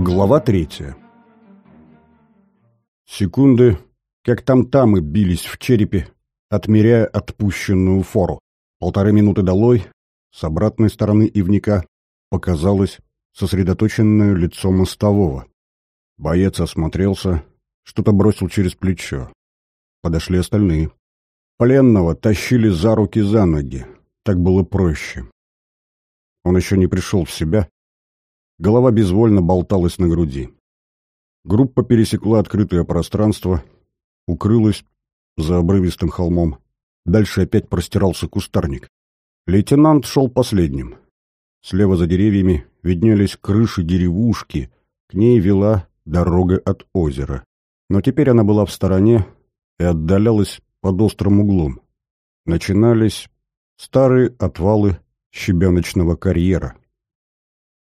Глава третья. Секунды, как там-тамы бились в черепе, отмеряя отпущенную фору. Полторы минуты долой, с обратной стороны ивника, показалось сосредоточенное лицо мостового. Боец осмотрелся, что-то бросил через плечо. Подошли остальные. Пленного тащили за руки за ноги. Так было проще. Он еще не пришел в себя, Голова безвольно болталась на груди. Группа пересекла открытое пространство, укрылась за обрывистым холмом. Дальше опять простирался кустарник. Лейтенант шел последним. Слева за деревьями виднелись крыши деревушки, к ней вела дорога от озера. Но теперь она была в стороне и отдалялась под острым углом. Начинались старые отвалы щебеночного карьера.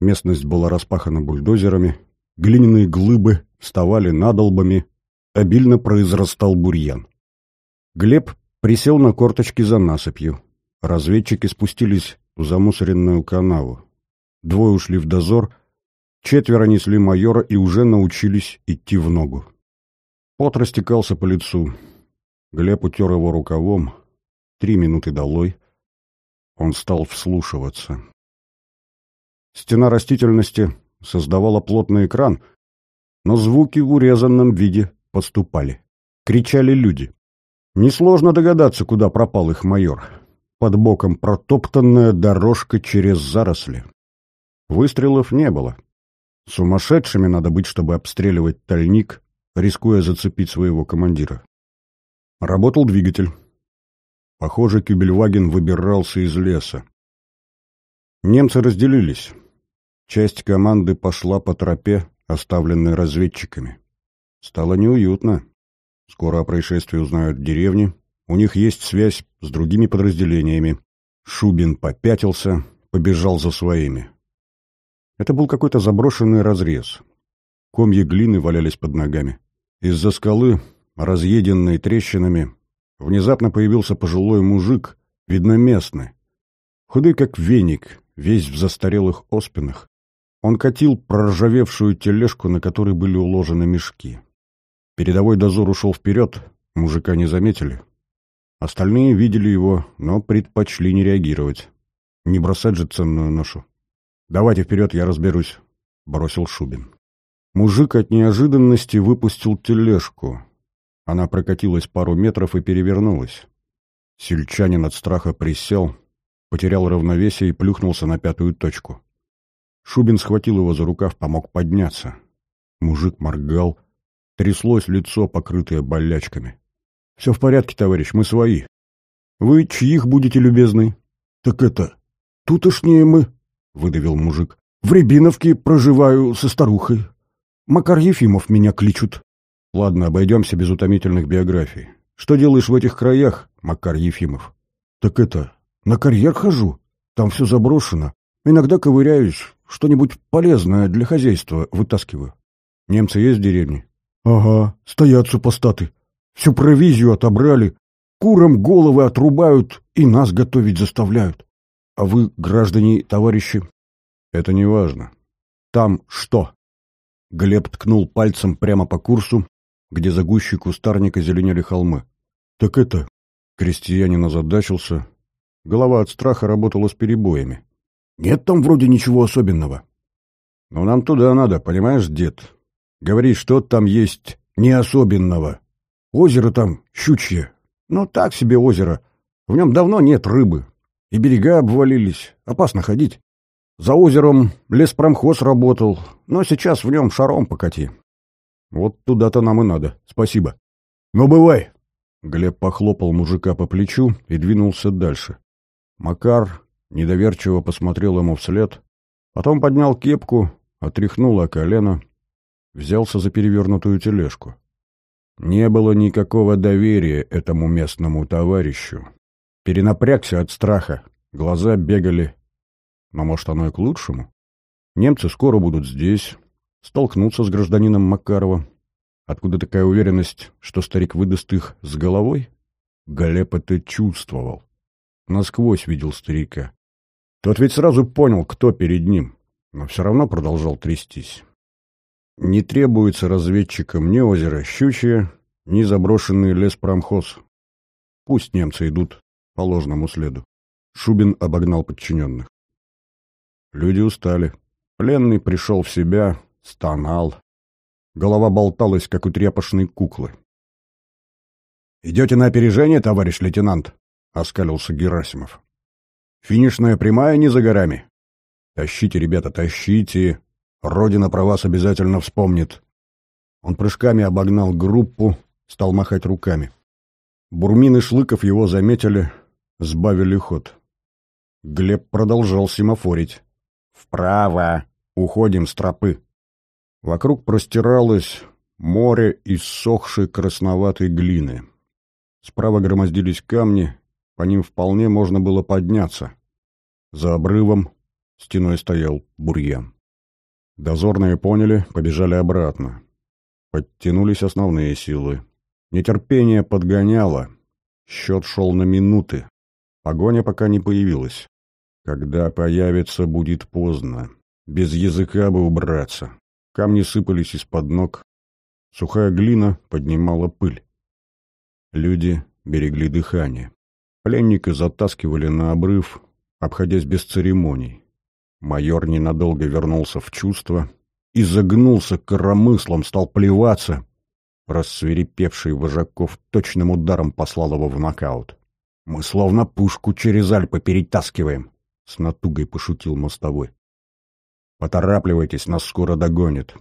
Местность была распахана бульдозерами, глиняные глыбы вставали надолбами, обильно произрастал бурьян. Глеб присел на корточки за насыпью. Разведчики спустились в замусоренную канаву. Двое ушли в дозор, четверо несли майора и уже научились идти в ногу. Пот растекался по лицу. Глеб утер его рукавом. Три минуты долой. Он стал вслушиваться. Стена растительности создавала плотный экран, но звуки в урезанном виде поступали. Кричали люди. Несложно догадаться, куда пропал их майор. Под боком протоптанная дорожка через заросли. Выстрелов не было. Сумасшедшими надо быть, чтобы обстреливать тальник, рискуя зацепить своего командира. Работал двигатель. Похоже, Кюбельваген выбирался из леса. Немцы разделились. Часть команды пошла по тропе, оставленной разведчиками. Стало неуютно. Скоро о происшествии узнают в деревне. У них есть связь с другими подразделениями. Шубин попятился, побежал за своими. Это был какой-то заброшенный разрез. Комья глины валялись под ногами. Из-за скалы, разъеденной трещинами, внезапно появился пожилой мужик, видно местный. Худой как веник, весь в застарелых оспинах. Он катил проржавевшую тележку, на которой были уложены мешки. Передовой дозор ушел вперед, мужика не заметили. Остальные видели его, но предпочли не реагировать. Не бросать же ценную ношу. «Давайте вперед, я разберусь», — бросил Шубин. Мужик от неожиданности выпустил тележку. Она прокатилась пару метров и перевернулась. Сельчанин от страха присел, потерял равновесие и плюхнулся на пятую точку. Шубин схватил его за рукав, помог подняться. Мужик моргал. Тряслось лицо, покрытое болячками. — Все в порядке, товарищ, мы свои. — Вы чьих будете, любезны? — Так это... Тутошние мы, — выдавил мужик. — В Рябиновке проживаю со старухой. Макар Ефимов меня кличут. — Ладно, обойдемся без утомительных биографий. Что делаешь в этих краях, Макар Ефимов? — Так это... На карьер хожу. Там все заброшено. Иногда ковыряюсь, что-нибудь полезное для хозяйства вытаскиваю. Немцы есть в деревне? Ага, стоят супостаты. Всю провизию отобрали, курам головы отрубают и нас готовить заставляют. А вы, граждане, товарищи? Это не важно. Там что? Глеб ткнул пальцем прямо по курсу, где за гущей кустарника зеленели холмы. Так это... Крестьянин озадачился. Голова от страха работала с перебоями. Нет там вроде ничего особенного. Но нам туда надо, понимаешь, дед? Говори, что там есть не особенного. Озеро там щучье. Ну, так себе озеро. В нем давно нет рыбы. И берега обвалились. Опасно ходить. За озером леспромхоз работал, но сейчас в нем шаром покати. Вот туда-то нам и надо. Спасибо. Ну, бывай. Глеб похлопал мужика по плечу и двинулся дальше. Макар недоверчиво посмотрел ему вслед, потом поднял кепку, отряхнул о колено, взялся за перевернутую тележку. Не было никакого доверия этому местному товарищу. Перенапрягся от страха, глаза бегали. Но, может, оно и к лучшему? Немцы скоро будут здесь, столкнутся с гражданином Макарова. Откуда такая уверенность, что старик выдаст их с головой? Галеп это чувствовал. Насквозь видел старика. Тот ведь сразу понял, кто перед ним, но все равно продолжал трястись. Не требуется разведчикам ни озеро Щучье, ни заброшенный лес Промхоз. Пусть немцы идут по ложному следу. Шубин обогнал подчиненных. Люди устали. Пленный пришел в себя, стонал. Голова болталась, как у тряпочной куклы. «Идете на опережение, товарищ лейтенант?» — оскалился Герасимов. «Финишная прямая не за горами. Тащите, ребята, тащите. Родина про вас обязательно вспомнит». Он прыжками обогнал группу, стал махать руками. Бурмин и Шлыков его заметили, сбавили ход. Глеб продолжал семафорить. «Вправо! Уходим с тропы!» Вокруг простиралось море иссохшей красноватой глины. Справа громоздились камни, по ним вполне можно было подняться. За обрывом стеной стоял бурьян. Дозорные поняли, побежали обратно. Подтянулись основные силы. Нетерпение подгоняло. Счет шел на минуты. Погоня пока не появилась. Когда появится, будет поздно. Без языка бы убраться. Камни сыпались из-под ног. Сухая глина поднимала пыль. Люди берегли дыхание. Пленника затаскивали на обрыв, обходясь без церемоний. Майор ненадолго вернулся в чувство и загнулся коромыслом, стал плеваться. Рассверепевший Вожаков точным ударом послал его в нокаут. «Мы словно пушку через Альпы перетаскиваем», — с натугой пошутил мостовой. «Поторапливайтесь, нас скоро догонят».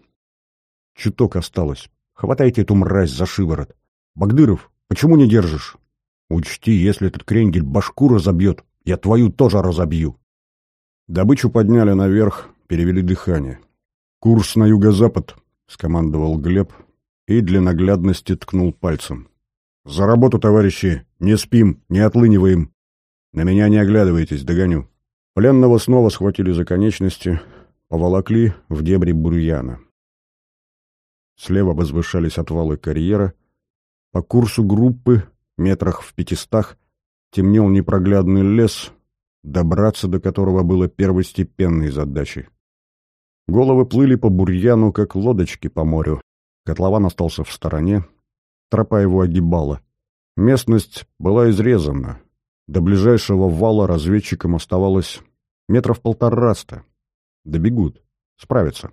Чуток осталось. Хватайте эту мразь за шиворот. Багдыров, Почему не держишь? Учти, если этот крендель башку разобьет, я твою тоже разобью. Добычу подняли наверх, перевели дыхание. Курс на юго-запад, скомандовал Глеб и для наглядности ткнул пальцем. За работу, товарищи, не спим, не отлыниваем. На меня не оглядывайтесь, догоню. Пленного снова схватили за конечности, поволокли в дебри бурьяна. Слева возвышались отвалы карьера — по курсу группы, метрах в пятистах, темнел непроглядный лес, добраться до которого было первостепенной задачей. Головы плыли по бурьяну, как лодочки по морю. Котлован остался в стороне, тропа его огибала. Местность была изрезана. До ближайшего вала разведчикам оставалось метров полтораста. Добегут, справятся.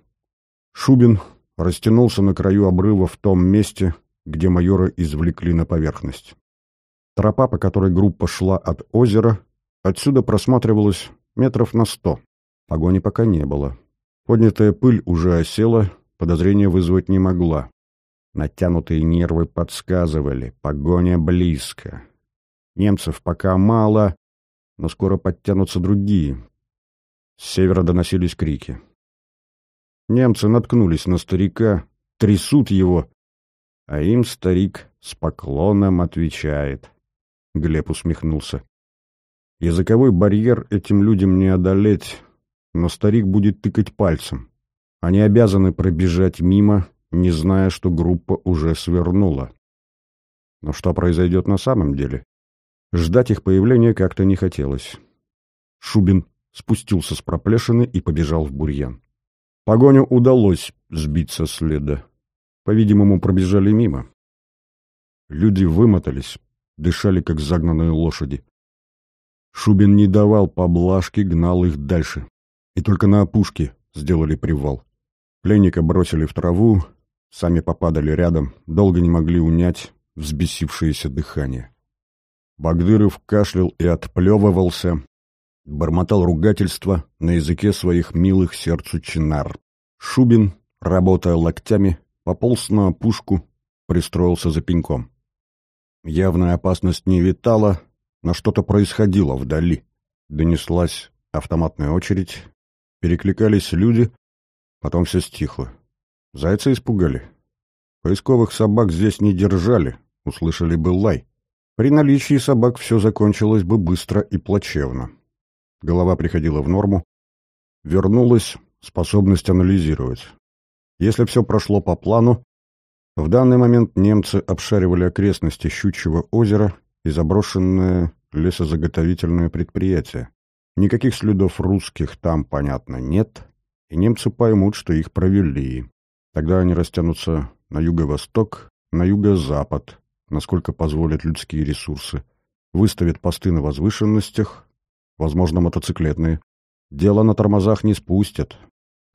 Шубин растянулся на краю обрыва в том месте, где майора извлекли на поверхность. Тропа, по которой группа шла от озера, отсюда просматривалась метров на сто. Погони пока не было. Поднятая пыль уже осела, подозрения вызвать не могла. Натянутые нервы подсказывали, погоня близко. Немцев пока мало, но скоро подтянутся другие. С севера доносились крики. Немцы наткнулись на старика, трясут его, а им старик с поклоном отвечает. Глеб усмехнулся. Языковой барьер этим людям не одолеть, но старик будет тыкать пальцем. Они обязаны пробежать мимо, не зная, что группа уже свернула. Но что произойдет на самом деле? Ждать их появления как-то не хотелось. Шубин спустился с проплешины и побежал в бурьян. Погоню удалось сбить со следа по-видимому, пробежали мимо. Люди вымотались, дышали, как загнанные лошади. Шубин не давал поблажки, гнал их дальше. И только на опушке сделали привал. Пленника бросили в траву, сами попадали рядом, долго не могли унять взбесившееся дыхание. Багдыров кашлял и отплевывался, бормотал ругательства на языке своих милых сердцу чинар. Шубин, работая локтями, пополз на опушку, пристроился за пеньком. Явная опасность не витала, но что-то происходило вдали. Донеслась автоматная очередь, перекликались люди, потом все стихло. Зайцы испугали. Поисковых собак здесь не держали, услышали бы лай. При наличии собак все закончилось бы быстро и плачевно. Голова приходила в норму, вернулась способность анализировать. Если все прошло по плану, в данный момент немцы обшаривали окрестности Щучьего озера и заброшенное лесозаготовительное предприятие. Никаких следов русских там, понятно, нет, и немцы поймут, что их провели. Тогда они растянутся на юго-восток, на юго-запад, насколько позволят людские ресурсы, выставят посты на возвышенностях, возможно, мотоциклетные. Дело на тормозах не спустят.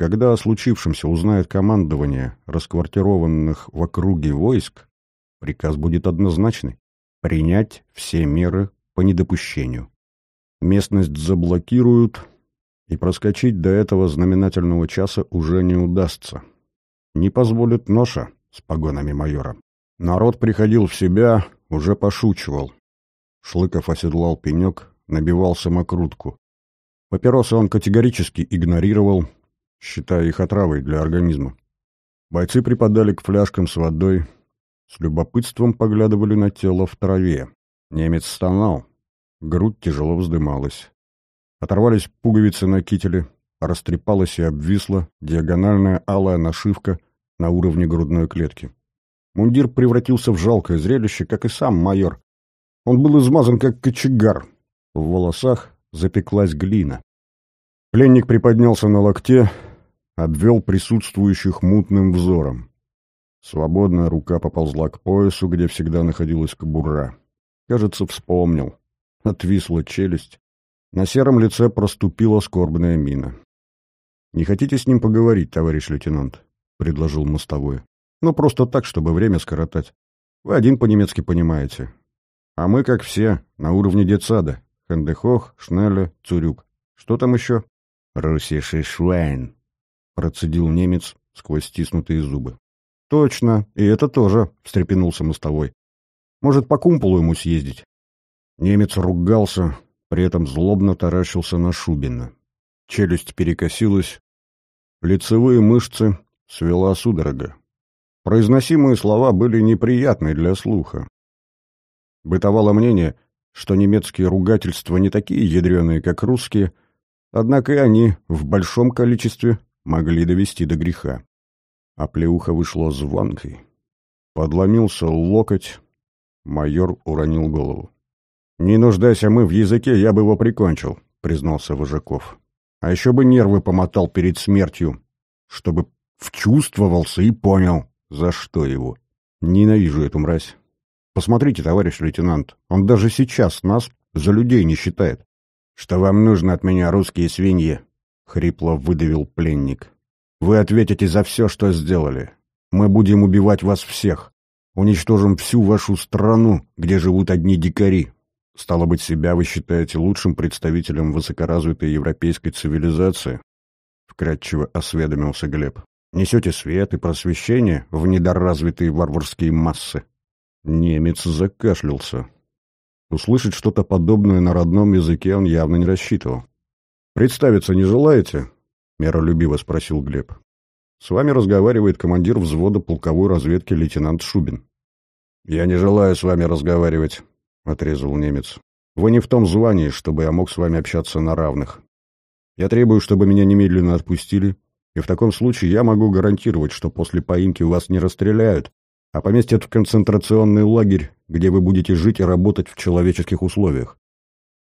Когда о случившемся узнает командование расквартированных в округе войск, приказ будет однозначный — принять все меры по недопущению. Местность заблокируют, и проскочить до этого знаменательного часа уже не удастся. Не позволит ноша с погонами майора. Народ приходил в себя, уже пошучивал. Шлыков оседлал пенек, набивал самокрутку. Папиросы он категорически игнорировал, считая их отравой для организма. Бойцы припадали к фляжкам с водой, с любопытством поглядывали на тело в траве. Немец стонал, грудь тяжело вздымалась. Оторвались пуговицы на кителе, растрепалась и обвисла диагональная алая нашивка на уровне грудной клетки. Мундир превратился в жалкое зрелище, как и сам майор. Он был измазан, как кочегар. В волосах запеклась глина. Пленник приподнялся на локте, обвел присутствующих мутным взором. Свободная рука поползла к поясу, где всегда находилась кобура. Кажется, вспомнил. Отвисла челюсть. На сером лице проступила скорбная мина. «Не хотите с ним поговорить, товарищ лейтенант?» — предложил мостовой. «Ну, просто так, чтобы время скоротать. Вы один по-немецки понимаете. А мы, как все, на уровне детсада. Хендехох, Шнелле, Цурюк. Что там еще?» «Русиши Швайн», — процедил немец сквозь стиснутые зубы. «Точно, и это тоже», — встрепенулся мостовой. «Может, по кумполу ему съездить?» Немец ругался, при этом злобно таращился на Шубина. Челюсть перекосилась, лицевые мышцы свела судорога. Произносимые слова были неприятны для слуха. Бытовало мнение, что немецкие ругательства не такие ядреные, как русские, однако и они в большом количестве могли довести до греха. А плеуха вышла звонкой. Подломился локоть, майор уронил голову. «Не нуждайся мы в языке, я бы его прикончил», — признался Вожаков. «А еще бы нервы помотал перед смертью, чтобы вчувствовался и понял, за что его. Ненавижу эту мразь. Посмотрите, товарищ лейтенант, он даже сейчас нас за людей не считает. Что вам нужно от меня, русские свиньи?» — хрипло выдавил пленник. «Вы ответите за все, что сделали. Мы будем убивать вас всех. Уничтожим всю вашу страну, где живут одни дикари, Стало быть, себя вы считаете лучшим представителем высокоразвитой европейской цивилизации? Вкратчиво осведомился Глеб. Несете свет и просвещение в недоразвитые варварские массы? Немец закашлялся. Услышать что-то подобное на родном языке он явно не рассчитывал. «Представиться не желаете?» — миролюбиво спросил Глеб. «С вами разговаривает командир взвода полковой разведки лейтенант Шубин». «Я не желаю с вами разговаривать», — отрезал немец. «Вы не в том звании, чтобы я мог с вами общаться на равных. Я требую, чтобы меня немедленно отпустили, и в таком случае я могу гарантировать, что после поимки вас не расстреляют, а поместят в концентрационный лагерь, где вы будете жить и работать в человеческих условиях.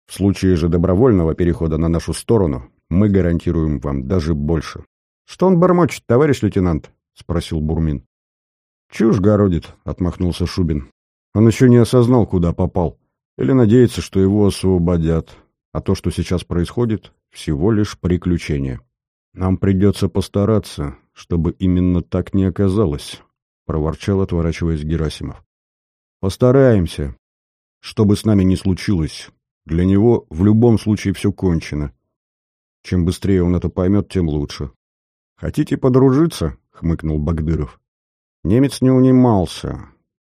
В случае же добровольного перехода на нашу сторону мы гарантируем вам даже больше». «Что он бормочет, товарищ лейтенант?» — спросил Бурмин. «Чушь городит», — отмахнулся Шубин. Он еще не осознал, куда попал, или надеется, что его освободят, а то, что сейчас происходит, всего лишь приключение. «Нам придется постараться, чтобы именно так не оказалось», — проворчал, отворачиваясь Герасимов. «Постараемся. Что бы с нами ни случилось, для него в любом случае все кончено. Чем быстрее он это поймет, тем лучше». «Хотите подружиться?» — хмыкнул Багдыров. Немец не унимался.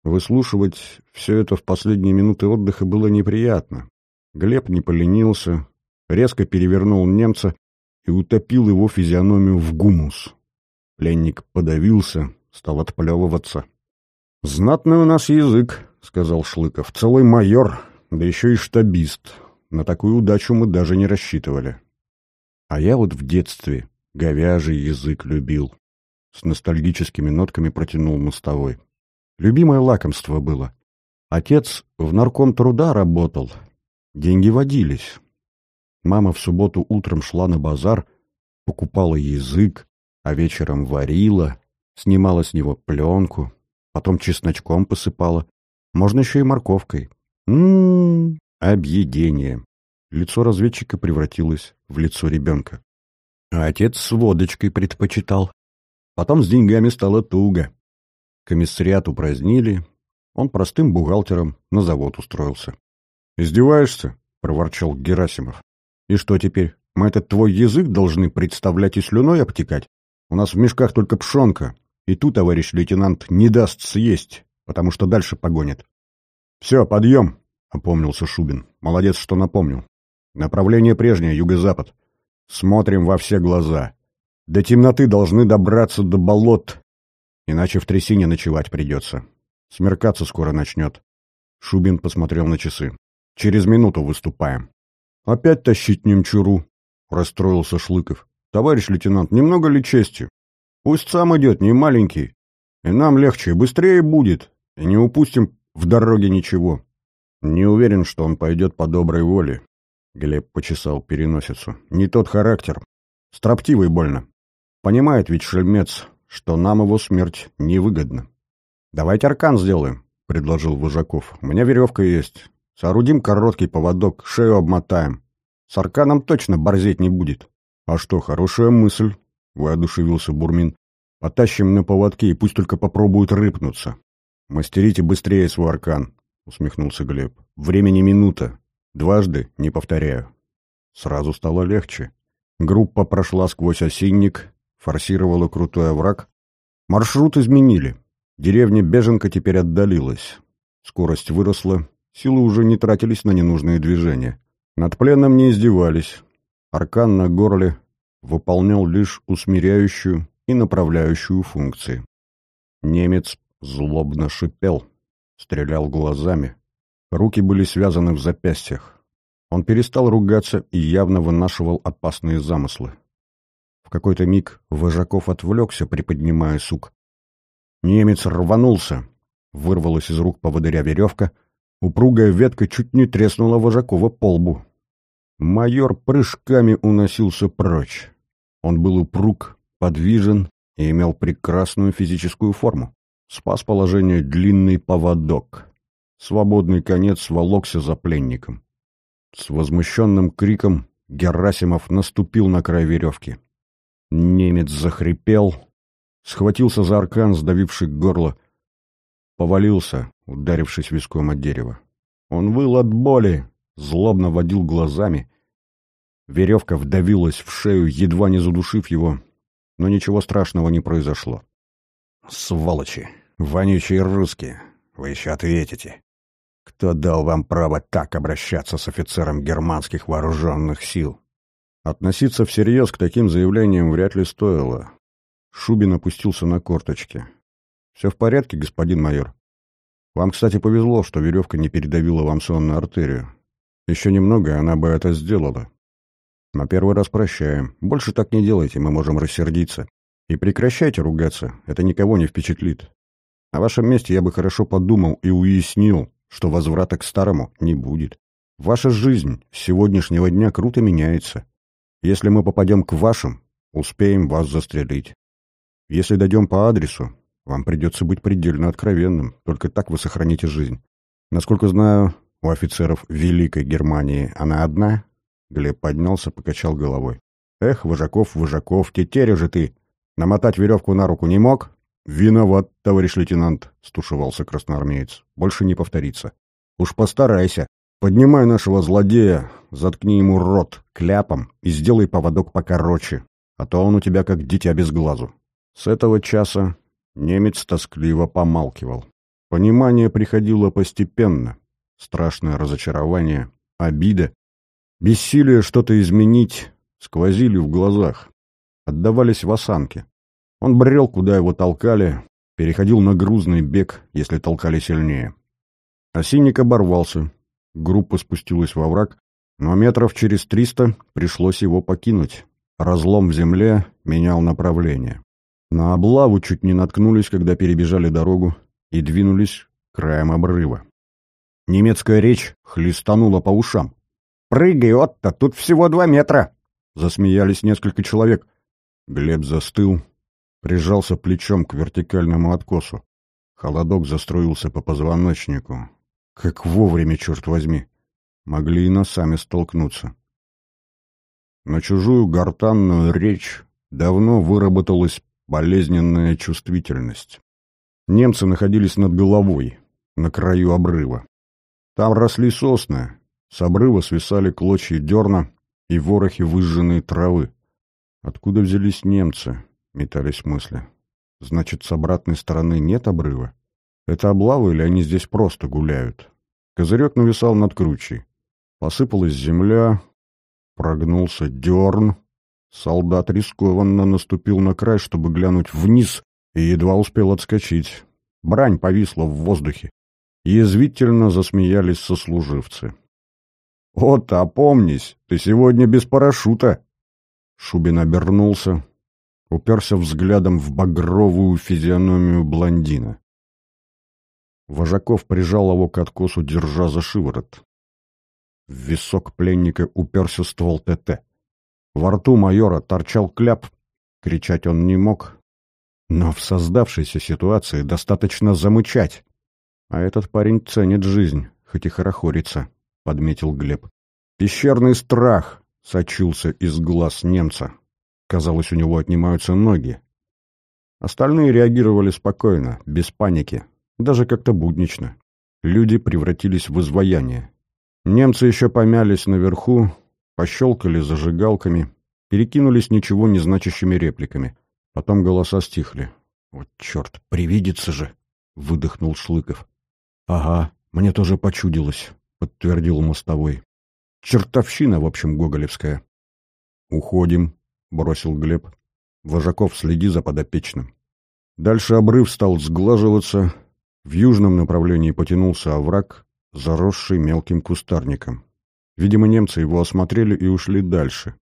Выслушивать все это в последние минуты отдыха было неприятно. Глеб не поленился, резко перевернул немца и утопил его физиономию в гумус. Пленник подавился, стал отплевываться. «Знатный у нас язык», — сказал Шлыков. «Целый майор, да еще и штабист. На такую удачу мы даже не рассчитывали». А я вот в детстве говяжий язык любил. С ностальгическими нотками протянул мостовой. Любимое лакомство было. Отец в нарком труда работал. Деньги водились. Мама в субботу утром шла на базар, покупала язык, а вечером варила, Снимала с него пленку, потом чесночком посыпала. Можно еще и морковкой. Ммм, объедение. Лицо разведчика превратилось в лицо ребенка. А отец с водочкой предпочитал. Потом с деньгами стало туго. Комиссариат упразднили, он простым бухгалтером на завод устроился. «Издеваешься?» — проворчал Герасимов. «И что теперь? Мы этот твой язык должны представлять и слюной обтекать? У нас в мешках только пшенка, и ту, товарищ лейтенант, не даст съесть, потому что дальше погонит». «Все, подъем!» — опомнился Шубин. «Молодец, что напомнил. Направление прежнее, юго-запад. Смотрим во все глаза. До темноты должны добраться до болот, иначе в трясине ночевать придется. Смеркаться скоро начнет. Шубин посмотрел на часы. Через минуту выступаем. Опять тащить немчуру, расстроился Шлыков. Товарищ лейтенант, немного ли чести? Пусть сам идет, не маленький. И нам легче, быстрее будет. И не упустим в дороге ничего. Не уверен, что он пойдет по доброй воле. Глеб почесал переносицу. Не тот характер. Строптивый больно. Понимает ведь шельмец, что нам его смерть невыгодна. «Давайте аркан сделаем», — предложил Вожаков. «У меня веревка есть. Соорудим короткий поводок, шею обмотаем. С арканом точно борзеть не будет». «А что, хорошая мысль», — воодушевился Бурмин. «Потащим на поводке и пусть только попробуют рыпнуться». «Мастерите быстрее свой аркан», — усмехнулся Глеб. «Времени минута. Дважды не повторяю». Сразу стало легче. Группа прошла сквозь осинник, форсировала крутой овраг. Маршрут изменили. Деревня Беженка теперь отдалилась. Скорость выросла, силы уже не тратились на ненужные движения. Над пленным не издевались. Аркан на горле выполнял лишь усмиряющую и направляющую функции. Немец злобно шипел, стрелял глазами. Руки были связаны в запястьях. Он перестал ругаться и явно вынашивал опасные замыслы. В какой-то миг Вожаков отвлекся, приподнимая сук. Немец рванулся. Вырвалась из рук поводыря веревка. Упругая ветка чуть не треснула Вожакова по лбу. Майор прыжками уносился прочь. Он был упруг, подвижен и имел прекрасную физическую форму. Спас положение длинный поводок. Свободный конец волокся за пленником. С возмущенным криком Герасимов наступил на край веревки. Немец захрипел, схватился за аркан, сдавивший горло, повалился, ударившись виском от дерева. Он выл от боли, злобно водил глазами. Веревка вдавилась в шею, едва не задушив его, но ничего страшного не произошло. «Сволочи! Вонючие русские! Вы еще ответите! Кто дал вам право так обращаться с офицером германских вооруженных сил?» Относиться всерьез к таким заявлениям вряд ли стоило. Шубин опустился на корточки. «Все в порядке, господин майор? Вам, кстати, повезло, что веревка не передавила вам сонную артерию. Еще немного, и она бы это сделала. На первый раз прощаем. Больше так не делайте, мы можем рассердиться. И прекращайте ругаться, это никого не впечатлит. На вашем месте я бы хорошо подумал и уяснил, что возврата к старому не будет. Ваша жизнь с сегодняшнего дня круто меняется. Если мы попадем к вашим, успеем вас застрелить. Если дойдем по адресу, вам придется быть предельно откровенным, только так вы сохраните жизнь. Насколько знаю, у офицеров Великой Германии она одна?» Глеб поднялся, покачал головой. «Эх, Вожаков, Вожаков, тетеря же ты! Намотать веревку на руку не мог?» «Виноват, товарищ лейтенант», — стушевался красноармеец. «Больше не повторится. Уж постарайся. Поднимай нашего злодея, заткни ему рот кляпом и сделай поводок покороче, а то он у тебя как дитя без глазу». С этого часа немец тоскливо помалкивал. Понимание приходило постепенно. Страшное разочарование, обида, бессилие что-то изменить сквозили в глазах, отдавались в осанке. Он брел, куда его толкали, переходил на грузный бег, если толкали сильнее. Осинник оборвался, группа спустилась во враг, но метров через триста пришлось его покинуть. Разлом в земле менял направление. На облаву чуть не наткнулись, когда перебежали дорогу и двинулись краем обрыва. Немецкая речь хлестанула по ушам. «Прыгай, Отто, тут всего два метра!» Засмеялись несколько человек. Глеб застыл, прижался плечом к вертикальному откосу. Холодок заструился по позвоночнику. Как вовремя, черт возьми. Могли и носами столкнуться. На чужую гортанную речь давно выработалась болезненная чувствительность. Немцы находились над головой, на краю обрыва. Там росли сосны, с обрыва свисали клочья дерна и ворохи выжженной травы. Откуда взялись немцы, метались мысли. Значит, с обратной стороны нет обрыва? Это облавы или они здесь просто гуляют? Козырек нависал над кручей. Посыпалась земля, прогнулся дерн. Солдат рискованно наступил на край, чтобы глянуть вниз, и едва успел отскочить. Брань повисла в воздухе. Язвительно засмеялись сослуживцы. «Вот, опомнись, ты сегодня без парашюта!» Шубин обернулся, уперся взглядом в багровую физиономию блондина. Вожаков прижал его к откосу, держа за шиворот. В висок пленника уперся ствол ТТ. Во рту майора торчал кляп, кричать он не мог. Но в создавшейся ситуации достаточно замычать. А этот парень ценит жизнь, хоть и хорохорится, — подметил Глеб. Пещерный страх сочился из глаз немца. Казалось, у него отнимаются ноги. Остальные реагировали спокойно, без паники, даже как-то буднично. Люди превратились в изваяние. Немцы еще помялись наверху, пощелкали зажигалками, перекинулись ничего не значащими репликами. Потом голоса стихли. «Вот черт, привидится же!» — выдохнул Шлыков. «Ага, мне тоже почудилось», — подтвердил мостовой. «Чертовщина, в общем, гоголевская». «Уходим», — бросил Глеб. «Вожаков, следи за подопечным». Дальше обрыв стал сглаживаться, в южном направлении потянулся овраг, заросший мелким кустарником. Видимо, немцы его осмотрели и ушли дальше.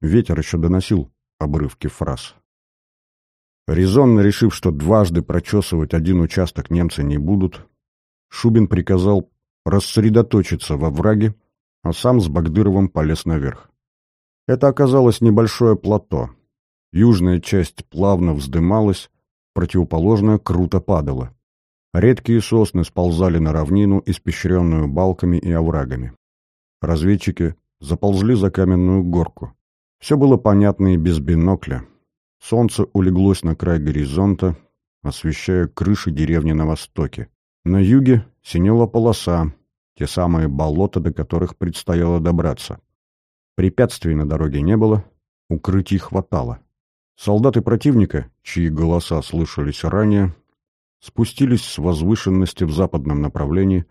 Ветер еще доносил обрывки фраз. Резонно решив, что дважды прочесывать один участок немцы не будут, Шубин приказал рассредоточиться во враге, а сам с Багдыровым полез наверх. Это оказалось небольшое плато. Южная часть плавно вздымалась, противоположная круто падала. Редкие сосны сползали на равнину, испещренную балками и оврагами. Разведчики заползли за каменную горку. Все было понятно и без бинокля. Солнце улеглось на край горизонта, освещая крыши деревни на востоке. На юге синела полоса, те самые болота, до которых предстояло добраться. Препятствий на дороге не было, укрытий хватало. Солдаты противника, чьи голоса слышались ранее, спустились с возвышенности в западном направлении,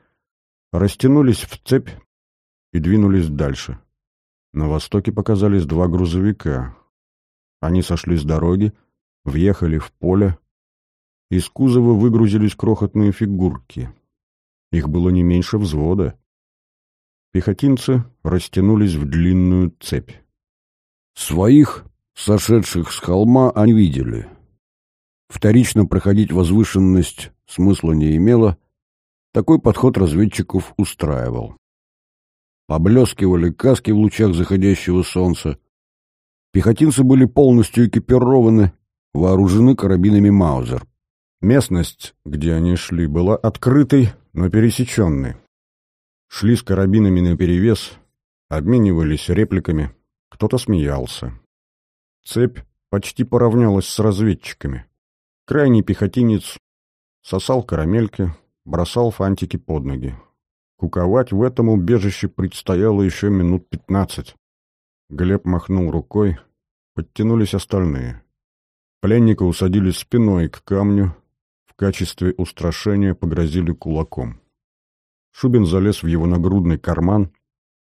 растянулись в цепь и двинулись дальше. На востоке показались два грузовика. Они сошли с дороги, въехали в поле. Из кузова выгрузились крохотные фигурки. Их было не меньше взвода. Пехотинцы растянулись в длинную цепь. Своих, сошедших с холма, они видели — Вторично проходить возвышенность смысла не имело, такой подход разведчиков устраивал. Поблескивали каски в лучах заходящего солнца. Пехотинцы были полностью экипированы, вооружены карабинами Маузер. Местность, где они шли, была открытой, но пересеченной. Шли с карабинами наперевес, обменивались репликами, кто-то смеялся. Цепь почти поравнялась с разведчиками. Крайний пехотинец сосал карамельки, бросал фантики под ноги. Куковать в этом убежище предстояло еще минут пятнадцать. Глеб махнул рукой, подтянулись остальные. Пленника усадили спиной к камню, качестве устрашения погрозили кулаком. Шубин залез в его нагрудный карман,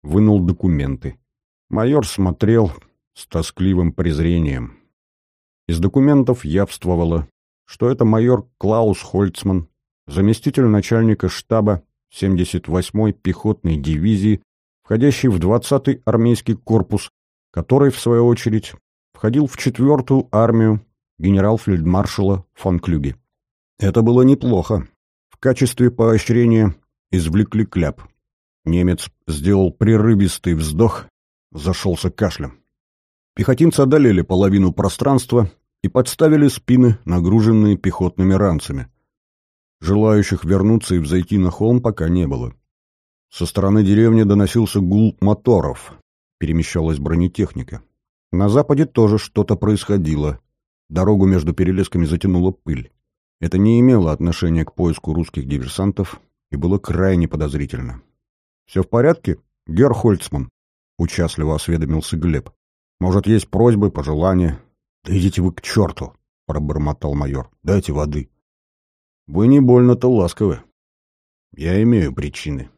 вынул документы. Майор смотрел с тоскливым презрением. Из документов явствовало, что это майор Клаус Хольцман, заместитель начальника штаба 78-й пехотной дивизии, входящий в 20-й армейский корпус, который, в свою очередь, входил в 4-ю армию генерал-фельдмаршала фон Клюге. Это было неплохо. В качестве поощрения извлекли кляп. Немец сделал прерывистый вздох, зашелся кашлем. Пехотинцы одолели половину пространства и подставили спины, нагруженные пехотными ранцами. Желающих вернуться и взойти на холм пока не было. Со стороны деревни доносился гул моторов. Перемещалась бронетехника. На западе тоже что-то происходило. Дорогу между перелесками затянула пыль. Это не имело отношения к поиску русских диверсантов и было крайне подозрительно. «Все в порядке, Герр Хольцман?» — участливо осведомился Глеб. «Может, есть просьбы, пожелания?» «Да идите вы к черту!» — пробормотал майор. «Дайте воды». «Вы не больно-то ласковы. Я имею причины».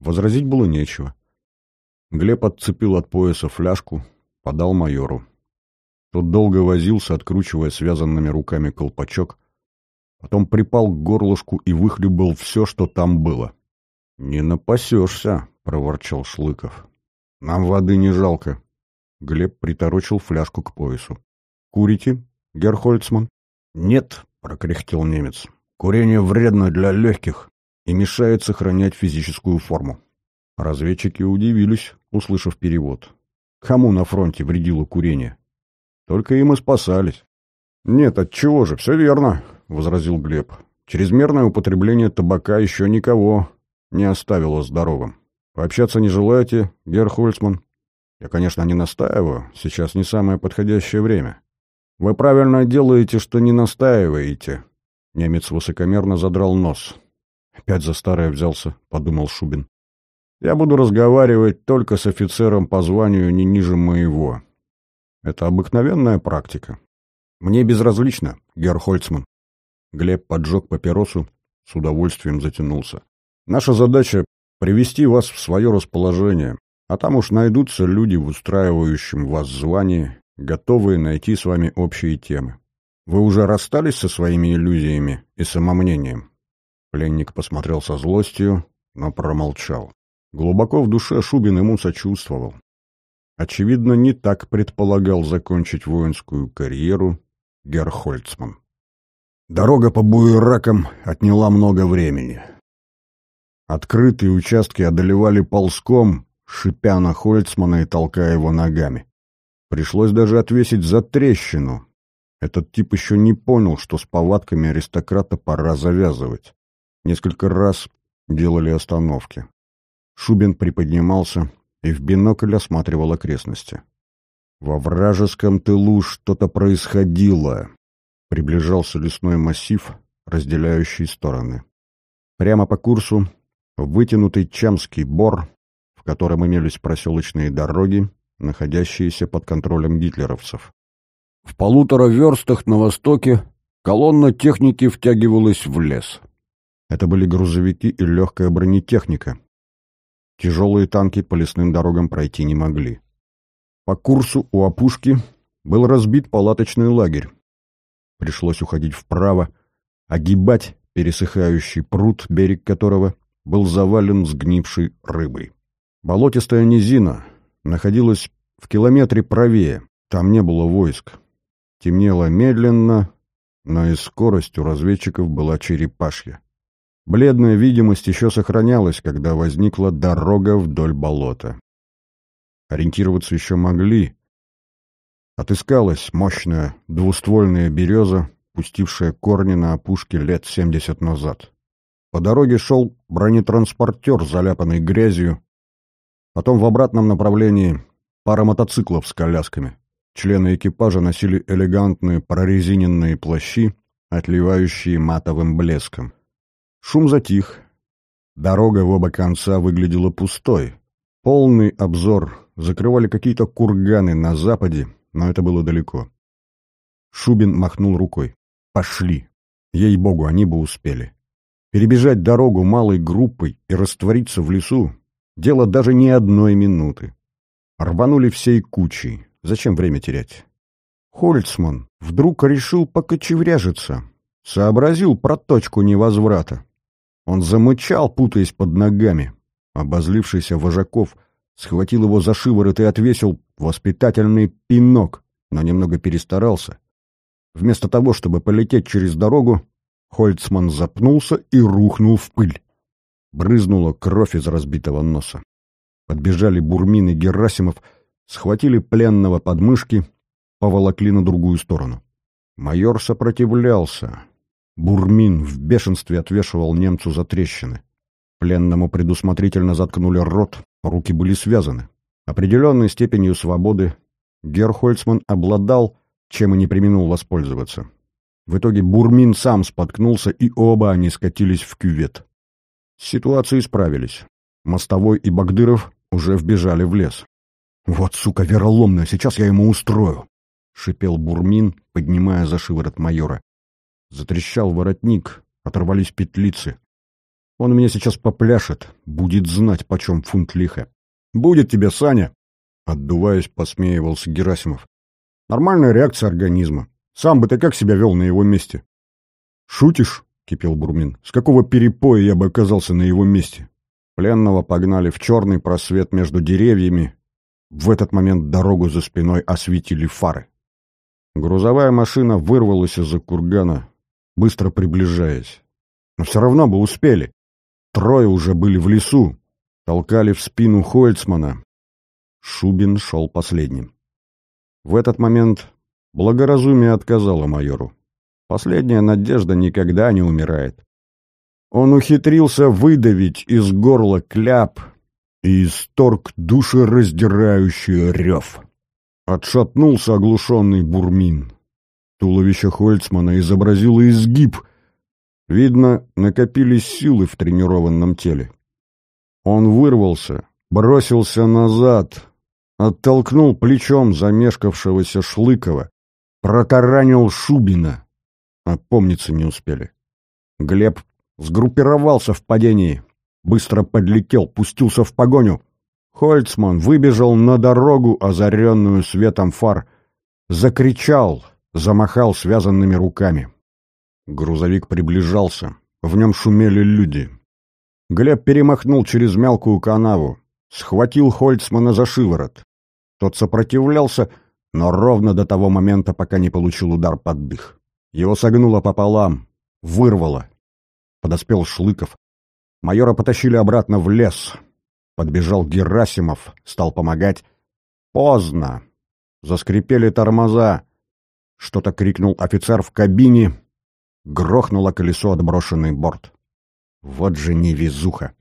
Возразить было нечего. Глеб отцепил от пояса фляжку, подал майору. Тот долго возился, откручивая связанными руками колпачок, потом припал к горлышку и выхлебал все, что там было. — Не напасешься, — проворчал Шлыков. — Нам воды не жалко. Глеб приторочил фляжку к поясу. — Курите, Герхольцман? — Нет, — прокряхтел немец. — Курение вредно для легких и мешает сохранять физическую форму. Разведчики удивились, услышав перевод. Кому на фронте вредило курение? Только им и спасались. «Нет, от чего же, все верно», — возразил Глеб. «Чрезмерное употребление табака еще никого не оставило здоровым. Пообщаться не желаете, Герр Хольцман?» «Я, конечно, не настаиваю, сейчас не самое подходящее время». «Вы правильно делаете, что не настаиваете», — немец высокомерно задрал нос. «Опять за старое взялся», — подумал Шубин. «Я буду разговаривать только с офицером по званию не ниже моего. Это обыкновенная практика. Мне безразлично, Герр Хольцман. Глеб поджег папиросу, с удовольствием затянулся. Наша задача — привести вас в свое расположение, а там уж найдутся люди в устраивающем вас звании, готовые найти с вами общие темы. Вы уже расстались со своими иллюзиями и самомнением? Пленник посмотрел со злостью, но промолчал. Глубоко в душе Шубин ему сочувствовал. Очевидно, не так предполагал закончить воинскую карьеру Герхольцман. Дорога по буеракам отняла много времени. Открытые участки одолевали ползком, шипя на Хольцмана и толкая его ногами. Пришлось даже отвесить за трещину. Этот тип еще не понял, что с повадками аристократа пора завязывать. Несколько раз делали остановки. Шубин приподнимался, и в бинокль осматривал окрестности. Во вражеском тылу что-то происходило. Приближался лесной массив, разделяющий стороны. Прямо по курсу вытянутый Чамский бор, в котором имелись проселочные дороги, находящиеся под контролем гитлеровцев. В полутора верстах на востоке колонна техники втягивалась в лес. Это были грузовики и легкая бронетехника, Тяжелые танки по лесным дорогам пройти не могли. По курсу у опушки был разбит палаточный лагерь. Пришлось уходить вправо, огибать пересыхающий пруд, берег которого был завален сгнившей рыбой. Болотистая низина находилась в километре правее, там не было войск. Темнело медленно, но и скорость у разведчиков была черепашья. Бледная видимость еще сохранялась, когда возникла дорога вдоль болота. Ориентироваться еще могли. Отыскалась мощная двуствольная береза, пустившая корни на опушке лет семьдесят назад. По дороге шел бронетранспортер, заляпанный грязью. Потом в обратном направлении пара мотоциклов с колясками. Члены экипажа носили элегантные прорезиненные плащи, отливающие матовым блеском. Шум затих. Дорога в оба конца выглядела пустой. Полный обзор закрывали какие-то курганы на западе, но это было далеко. Шубин махнул рукой. «Пошли!» Ей-богу, они бы успели. Перебежать дорогу малой группой и раствориться в лесу — дело даже не одной минуты. Рванули всей кучей. Зачем время терять? Хольцман вдруг решил покочевряжиться. Сообразил про точку невозврата. Он замычал, путаясь под ногами. Обозлившийся вожаков схватил его за шиворот и отвесил воспитательный пинок, но немного перестарался. Вместо того, чтобы полететь через дорогу, Хольцман запнулся и рухнул в пыль. Брызнула кровь из разбитого носа. Подбежали Бурмин и Герасимов, схватили пленного под мышки, поволокли на другую сторону. Майор сопротивлялся. Бурмин в бешенстве отвешивал немцу за трещины. Пленному предусмотрительно заткнули рот, руки были связаны. Определенной степенью свободы Герхольцман обладал, чем и не применул воспользоваться. В итоге Бурмин сам споткнулся, и оба они скатились в кювет. С ситуацией справились. Мостовой и Багдыров уже вбежали в лес. «Вот, сука, вероломная, сейчас я ему устрою!» — шипел Бурмин, поднимая за шиворот майора. Затрещал воротник, оторвались петлицы. Он меня сейчас попляшет, будет знать, почем фунт лиха. «Будет тебе, Саня!» — отдуваясь, посмеивался Герасимов. «Нормальная реакция организма. Сам бы ты как себя вел на его месте?» «Шутишь?» — кипел Бурмин. «С какого перепоя я бы оказался на его месте?» Пленного погнали в черный просвет между деревьями. В этот момент дорогу за спиной осветили фары. Грузовая машина вырвалась из-за кургана, быстро приближаясь. Но все равно бы успели. Трое уже были в лесу, толкали в спину Хольцмана. Шубин шел последним. В этот момент благоразумие отказало майору. Последняя надежда никогда не умирает. Он ухитрился выдавить из горла кляп и исторг душераздирающий рев. Отшатнулся оглушенный бурмин. Туловище Хольцмана изобразило изгиб. Видно, накопились силы в тренированном теле. Он вырвался, бросился назад, оттолкнул плечом замешкавшегося Шлыкова, протаранил Шубина. Опомниться не успели. Глеб сгруппировался в падении, быстро подлетел, пустился в погоню. Хольцман выбежал на дорогу, озаренную светом фар, закричал, замахал связанными руками. Грузовик приближался, в нем шумели люди. Глеб перемахнул через мелкую канаву, схватил Хольцмана за шиворот. Тот сопротивлялся, но ровно до того момента, пока не получил удар под дых. Его согнуло пополам, вырвало. Подоспел Шлыков. Майора потащили обратно в лес. Подбежал Герасимов, стал помогать. Поздно. Заскрипели тормоза. Что-то крикнул офицер в кабине. Грохнуло колесо отброшенный борт. Вот же невезуха.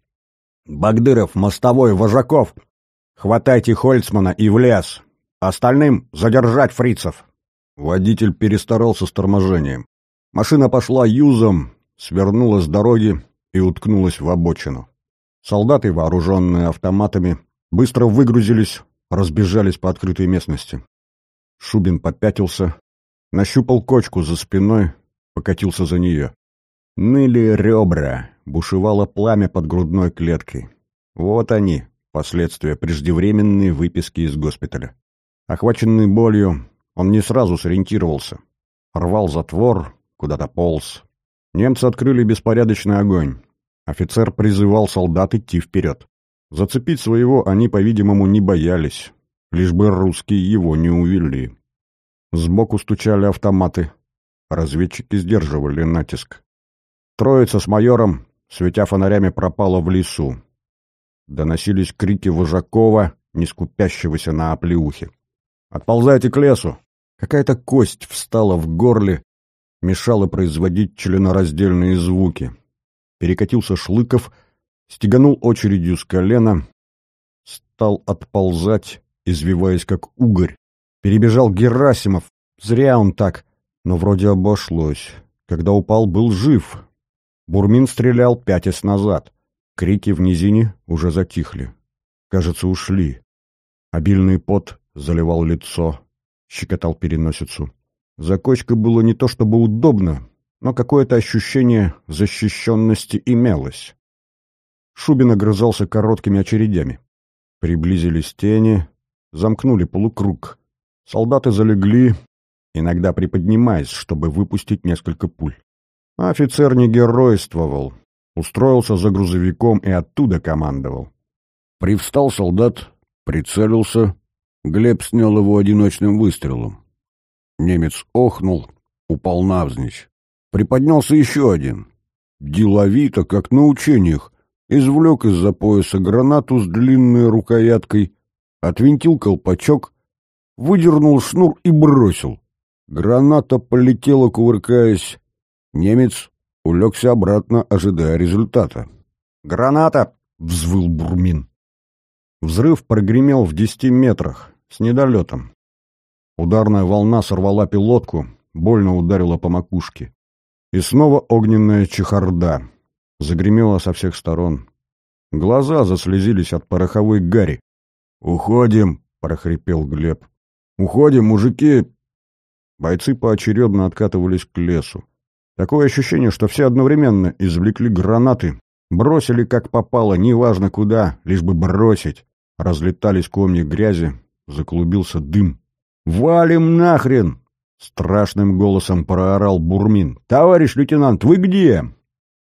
«Багдыров, мостовой, Вожаков! Хватайте Хольцмана и в лес! Остальным задержать фрицев!» Водитель перестарался с торможением. Машина пошла юзом, свернула с дороги и уткнулась в обочину. Солдаты, вооруженные автоматами, быстро выгрузились, разбежались по открытой местности. Шубин попятился, нащупал кочку за спиной, покатился за нее. Ныли ребра, бушевало пламя под грудной клеткой. Вот они, последствия преждевременной выписки из госпиталя. Охваченный болью, он не сразу сориентировался. Рвал затвор, куда-то полз. Немцы открыли беспорядочный огонь. Офицер призывал солдат идти вперед. Зацепить своего они, по-видимому, не боялись, лишь бы русские его не увели. Сбоку стучали автоматы. Разведчики сдерживали натиск. Троица с майором, светя фонарями, пропала в лесу. Доносились крики Вожакова, не скупящегося на оплеухе. «Отползайте к лесу!» Какая-то кость встала в горле, мешала производить членораздельные звуки. Перекатился Шлыков, стеганул очередью с колена, стал отползать, извиваясь как угорь. Перебежал Герасимов, зря он так, но вроде обошлось. Когда упал, был жив. Бурмин стрелял пятясь назад. Крики в низине уже затихли. Кажется, ушли. Обильный пот заливал лицо, щекотал переносицу. За кочкой было не то чтобы удобно, но какое-то ощущение защищенности имелось. Шубин огрызался короткими очередями. Приблизились тени, замкнули полукруг. Солдаты залегли, иногда приподнимаясь, чтобы выпустить несколько пуль. офицер не геройствовал, устроился за грузовиком и оттуда командовал. Привстал солдат, прицелился, Глеб снял его одиночным выстрелом. Немец охнул, упал навзничь. Приподнялся еще один. Деловито, как на учениях, извлек из-за пояса гранату с длинной рукояткой, отвинтил колпачок, выдернул шнур и бросил. Граната полетела, кувыркаясь. Немец улегся обратно, ожидая результата. «Граната!» — взвыл Бурмин. Взрыв прогремел в десяти метрах, с недолетом. Ударная волна сорвала пилотку, больно ударила по макушке. И снова огненная чехарда. Загремела со всех сторон. Глаза заслезились от пороховой гари. «Уходим!» — прохрипел Глеб. «Уходим, мужики!» Бойцы поочередно откатывались к лесу. Такое ощущение, что все одновременно извлекли гранаты, бросили как попало, неважно куда, лишь бы бросить. Разлетались комья грязи, заклубился дым. «Валим нахрен!» — страшным голосом проорал Бурмин. «Товарищ лейтенант, вы где?»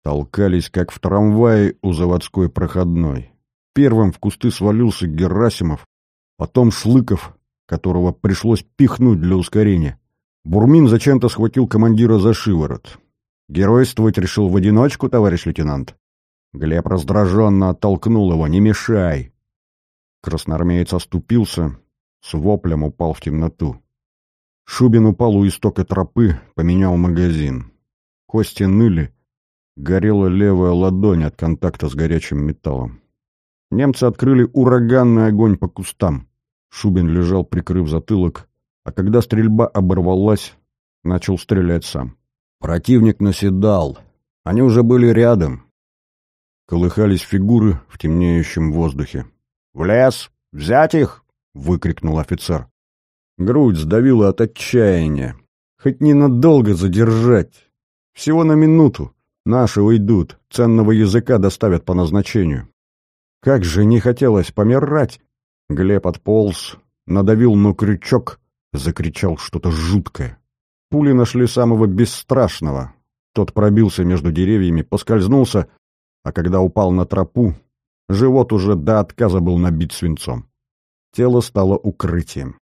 Толкались, как в трамвае у заводской проходной. Первым в кусты свалился Герасимов, потом Шлыков, которого пришлось пихнуть для ускорения. Бурмин зачем-то схватил командира за шиворот. «Геройствовать решил в одиночку, товарищ лейтенант?» Глеб раздраженно оттолкнул его. «Не мешай!» Красноармеец оступился, с воплем упал в темноту. Шубин упал у истока тропы, поменял магазин. Кости ныли, горела левая ладонь от контакта с горячим металлом. Немцы открыли ураганный огонь по кустам. Шубин лежал, прикрыв затылок, а когда стрельба оборвалась, начал стрелять сам. Противник наседал. Они уже были рядом. Колыхались фигуры в темнеющем воздухе. «В лес! Взять их!» — выкрикнул офицер. Грудь сдавила от отчаяния. Хоть ненадолго задержать. Всего на минуту. Наши уйдут, ценного языка доставят по назначению. Как же не хотелось помирать! Глеб отполз, надавил на крючок, закричал что-то жуткое. Пули нашли самого бесстрашного. Тот пробился между деревьями, поскользнулся, а когда упал на тропу, живот уже до отказа был набит свинцом. Тело стало укрытием.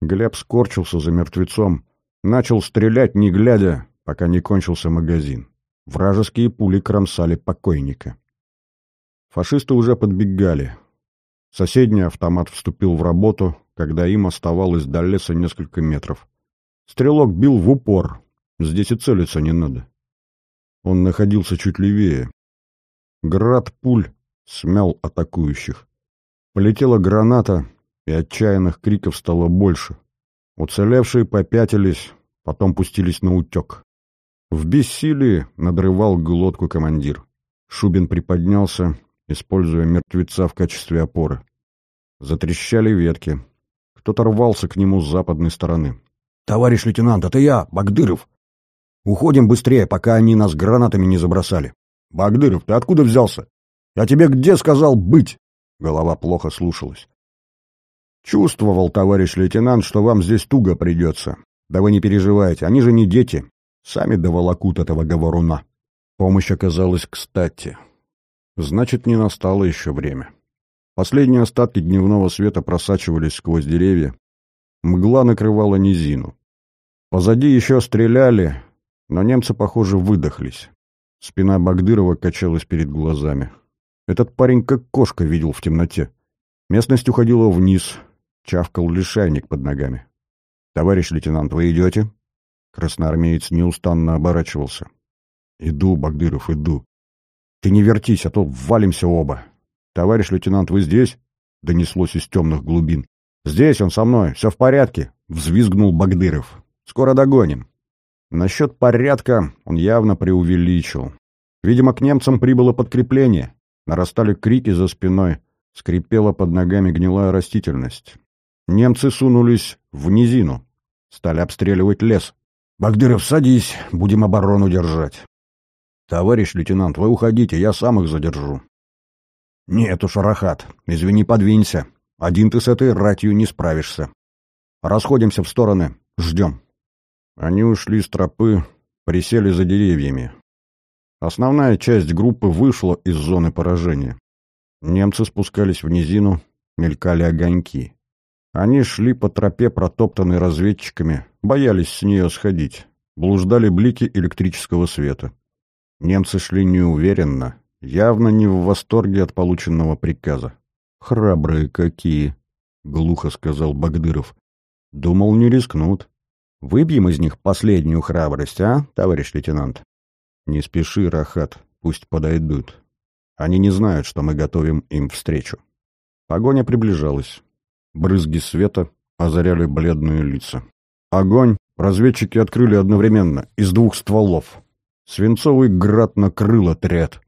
Глеб скорчился за мертвецом, начал стрелять, не глядя, пока не кончился магазин. Вражеские пули кромсали покойника. Фашисты уже подбегали. Соседний автомат вступил в работу, когда им оставалось до леса несколько метров. Стрелок бил в упор. Здесь и целиться не надо. Он находился чуть левее. Град пуль смял атакующих. Полетела граната, и отчаянных криков стало больше. Уцелевшие попятились, потом пустились на утек. В бессилии надрывал глотку командир. Шубин приподнялся, используя мертвеца в качестве опоры. Затрещали ветки. Кто-то рвался к нему с западной стороны. «Товарищ лейтенант, это я, Багдыров! Уходим быстрее, пока они нас гранатами не забросали!» «Багдыров, ты откуда взялся? Я тебе где сказал быть?» Голова плохо слушалась. «Чувствовал, товарищ лейтенант, что вам здесь туго придется. Да вы не переживайте, они же не дети. Сами доволокут этого говоруна». Помощь оказалась кстати. Значит, не настало еще время. Последние остатки дневного света просачивались сквозь деревья. Мгла накрывала низину. Позади еще стреляли, но немцы, похоже, выдохлись. Спина Багдырова качалась перед глазами. Этот парень как кошка видел в темноте. Местность уходила вниз, чавкал лишайник под ногами. «Товарищ лейтенант, вы идете?» Красноармеец неустанно оборачивался. «Иду, Багдыров, иду. Ты не вертись, а то валимся оба. Товарищ лейтенант, вы здесь?» Донеслось из темных глубин. «Здесь он со мной, все в порядке», — взвизгнул Багдыров. «Скоро догоним». Насчет порядка он явно преувеличил. Видимо, к немцам прибыло подкрепление. Нарастали крики за спиной, скрипела под ногами гнилая растительность. Немцы сунулись в низину, стали обстреливать лес. «Багдыров, садись, будем оборону держать». «Товарищ лейтенант, вы уходите, я сам их задержу». «Нет уж, Рахат, извини, подвинься. Один ты с этой ратью не справишься. Расходимся в стороны, ждем». Они ушли с тропы, присели за деревьями. Основная часть группы вышла из зоны поражения. Немцы спускались в низину, мелькали огоньки. Они шли по тропе, протоптанной разведчиками, боялись с нее сходить, блуждали блики электрического света. Немцы шли неуверенно, явно не в восторге от полученного приказа. «Храбрые какие!» — глухо сказал Багдыров. Думал, не рискнут. Выбьем из них последнюю храбрость, а, товарищ лейтенант? Не спеши, Рахат, пусть подойдут. Они не знают, что мы готовим им встречу. Погоня приближалась. Брызги света озаряли бледные лица. Огонь разведчики открыли одновременно, из двух стволов. Свинцовый град накрыл отряд.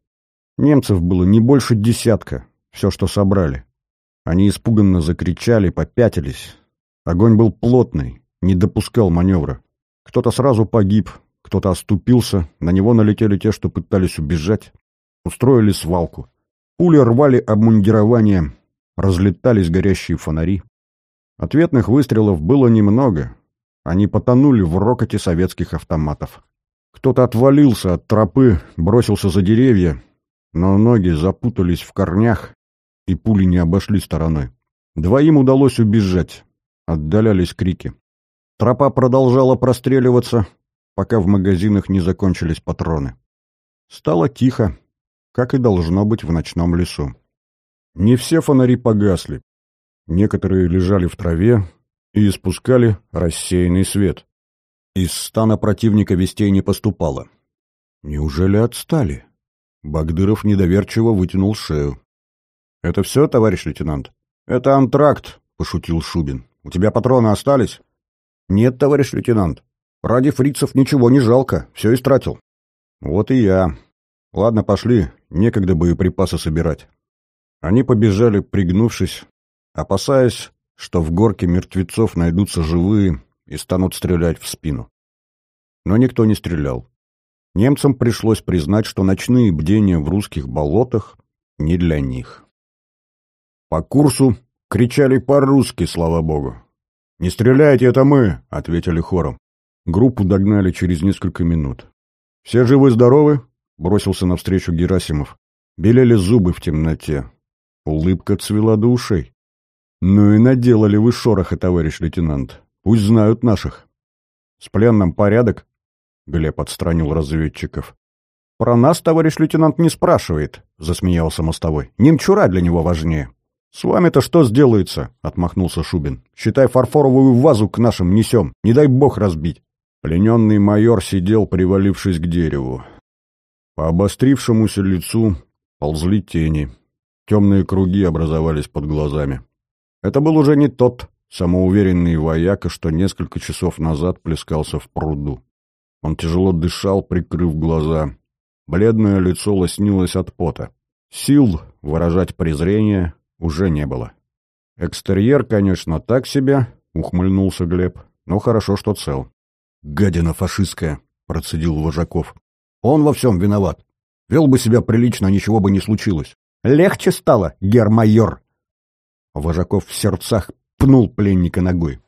Немцев было не больше десятка, все, что собрали. Они испуганно закричали, попятились. Огонь был плотный, не допускал маневра. Кто-то сразу погиб, кто-то оступился, на него налетели те, что пытались убежать. Устроили свалку. Пули рвали обмундирование, разлетались горящие фонари. Ответных выстрелов было немного. Они потонули в рокоте советских автоматов. Кто-то отвалился от тропы, бросился за деревья, но ноги запутались в корнях, и пули не обошли стороной. Двоим удалось убежать. Отдалялись крики. Тропа продолжала простреливаться, пока в магазинах не закончились патроны. Стало тихо, как и должно быть в ночном лесу. Не все фонари погасли. Некоторые лежали в траве и испускали рассеянный свет. Из стана противника вестей не поступало. Неужели отстали? Багдыров недоверчиво вытянул шею. — Это все, товарищ лейтенант? — Это антракт, — пошутил Шубин. — У тебя патроны остались? — Нет, товарищ лейтенант. Ради фрицев ничего не жалко, все истратил. — Вот и я. Ладно, пошли, некогда боеприпасы собирать. Они побежали, пригнувшись, опасаясь, что в горке мертвецов найдутся живые и станут стрелять в спину. Но никто не стрелял. Немцам пришлось признать, что ночные бдения в русских болотах не для них. По курсу кричали по-русски, слава богу. «Не стреляйте, это мы!» — ответили хором. Группу догнали через несколько минут. «Все живы-здоровы?» — бросился навстречу Герасимов. Белели зубы в темноте. Улыбка цвела до ушей. «Ну и наделали вы шороха, товарищ лейтенант. Пусть знают наших». «С пленным порядок?» — Глеб отстранил разведчиков. «Про нас товарищ лейтенант не спрашивает», — засмеялся мостовой. «Немчура для него важнее». «С вами-то что сделается?» — отмахнулся Шубин. «Считай, фарфоровую вазу к нашим несем. Не дай бог разбить». Плененный майор сидел, привалившись к дереву. По обострившемуся лицу ползли тени. Темные круги образовались под глазами. Это был уже не тот самоуверенный вояка, что несколько часов назад плескался в пруду. Он тяжело дышал, прикрыв глаза. Бледное лицо лоснилось от пота. Сил выражать презрение уже не было. «Экстерьер, конечно, так себе», — ухмыльнулся Глеб, — «но хорошо, что цел». «Гадина фашистская», — процедил Вожаков. «Он во всем виноват. Вел бы себя прилично, ничего бы не случилось. Легче стало, гермайор!» Вожаков в сердцах пнул пленника ногой.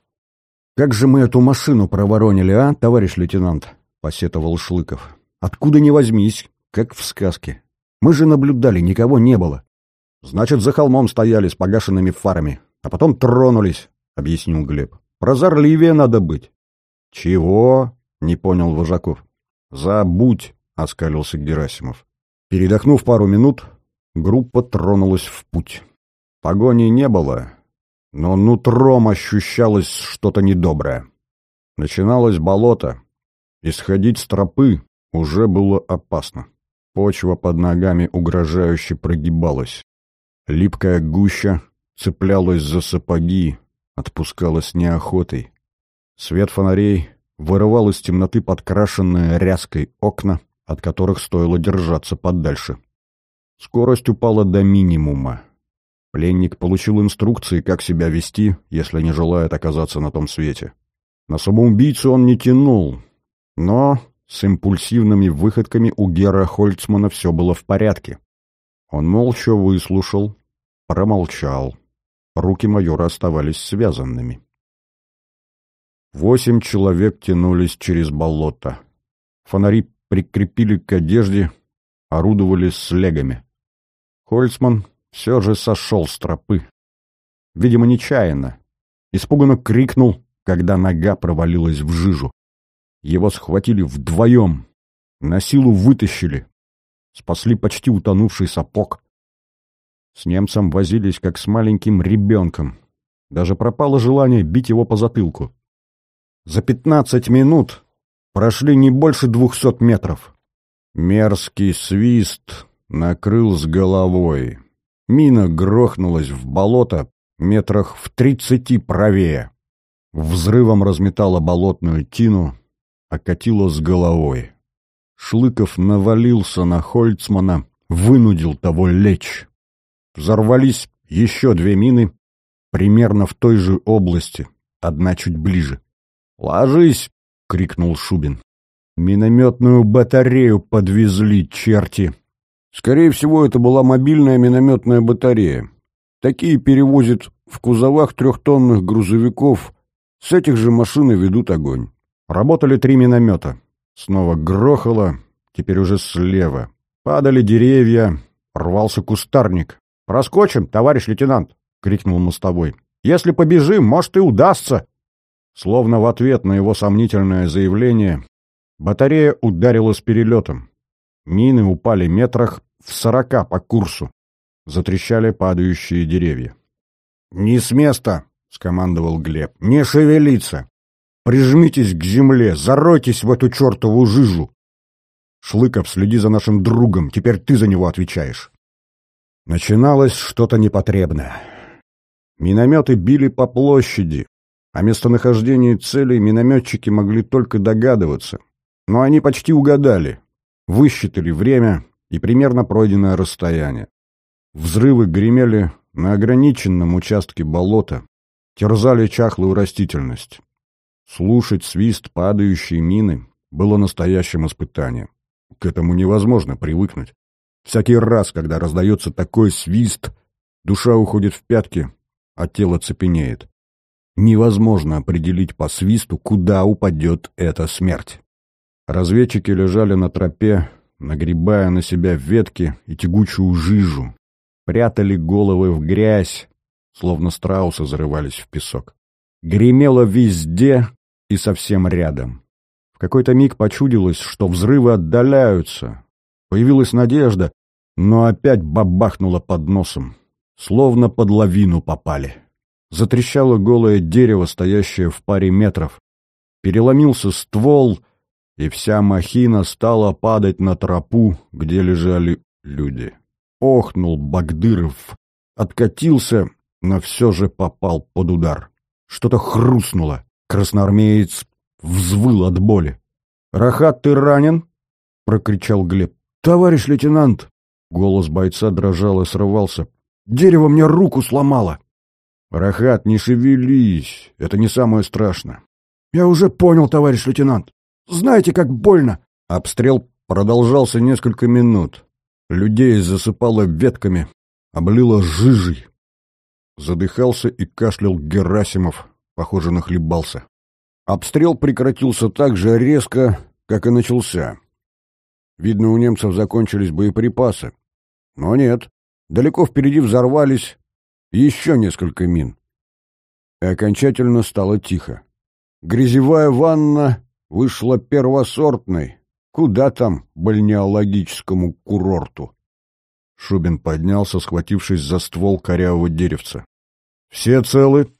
«Как же мы эту машину проворонили, а, товарищ лейтенант?» — посетовал Шлыков. «Откуда ни возьмись, как в сказке. Мы же наблюдали, никого не было. Значит, за холмом стояли с погашенными фарами, а потом тронулись», — объяснил Глеб. «Прозорливее надо быть». «Чего?» — не понял Вожаков. «Забудь», — оскалился Герасимов. Передохнув пару минут, группа тронулась в путь. Погони не было, но нутром ощущалось что-то недоброе. Начиналось болото. Исходить с тропы уже было опасно. Почва под ногами угрожающе прогибалась. Липкая гуща цеплялась за сапоги, отпускалась неохотой. Свет фонарей вырывал из темноты подкрашенные ряской окна, от которых стоило держаться подальше. Скорость упала до минимума. Пленник получил инструкции, как себя вести, если не желает оказаться на том свете. На самоубийцу он не тянул, но с импульсивными выходками у Гера Хольцмана все было в порядке. Он молча выслушал, промолчал. Руки майора оставались связанными. Восемь человек тянулись через болото. Фонари прикрепили к одежде, орудовали слегами. Хольцман все же сошел с тропы. Видимо, нечаянно. Испуганно крикнул, когда нога провалилась в жижу. Его схватили вдвоем, на силу вытащили. Спасли почти утонувший сапог. С немцем возились, как с маленьким ребенком. Даже пропало желание бить его по затылку. За пятнадцать минут прошли не больше двухсот метров. Мерзкий свист накрыл с головой. Мина грохнулась в болото метрах в тридцати правее. Взрывом разметала болотную тину, окатила с головой. Шлыков навалился на Хольцмана, вынудил того лечь. Взорвались еще две мины, примерно в той же области, одна чуть ближе. «Ложись!» — крикнул Шубин. «Минометную батарею подвезли, черти!» Скорее всего, это была мобильная минометная батарея. Такие перевозят в кузовах трехтонных грузовиков. С этих же машин и ведут огонь. Работали три миномета. Снова грохало, теперь уже слева. Падали деревья, рвался кустарник. «Проскочим, товарищ лейтенант!» — крикнул мостовой. «Если побежим, может, и удастся!» Словно в ответ на его сомнительное заявление, батарея ударила с перелетом. Мины упали метрах в сорока по курсу. Затрещали падающие деревья. «Не с места!» — скомандовал Глеб. «Не шевелиться! Прижмитесь к земле, заройтесь в эту чертову жижу!» «Шлыков, следи за нашим другом, теперь ты за него отвечаешь!» Начиналось что-то непотребное. Минометы били по площади. О местонахождении целей минометчики могли только догадываться. Но они почти угадали. Высчитали время и примерно пройденное расстояние. Взрывы гремели на ограниченном участке болота, терзали чахлую растительность. Слушать свист падающей мины было настоящим испытанием. К этому невозможно привыкнуть. Всякий раз, когда раздается такой свист, душа уходит в пятки, а тело цепенеет. Невозможно определить по свисту, куда упадет эта смерть. Разведчики лежали на тропе, нагребая на себя ветки и тягучую жижу, прятали головы в грязь, словно страусы зарывались в песок. Гремело везде и совсем рядом. В какой-то миг почудилось, что взрывы отдаляются. Появилась надежда, но опять бабахнуло под носом. Словно под лавину попали. Затрещало голое дерево, стоящее в паре метров. Переломился ствол, и вся махина стала падать на тропу, где лежали люди. Охнул Багдыров, откатился, но все же попал под удар. Что-то хрустнуло. Красноармеец взвыл от боли. «Рахат, ты ранен?» — прокричал Глеб. «Товарищ лейтенант!» Голос бойца дрожал и срывался. «Дерево мне руку сломало!» «Рахат, не шевелись! Это не самое страшное!» «Я уже понял, товарищ лейтенант! Знаете, как больно!» Обстрел продолжался несколько минут. Людей засыпало ветками, облило жижей. Задыхался и кашлял Герасимов, похоже, нахлебался. Обстрел прекратился так же резко, как и начался. Видно, у немцев закончились боеприпасы. Но нет, далеко впереди взорвались еще несколько мин. И окончательно стало тихо. Грязевая ванна вышла первосортной. Куда там бальнеологическому курорту? Шубин поднялся, схватившись за ствол корявого деревца. «Все целы?»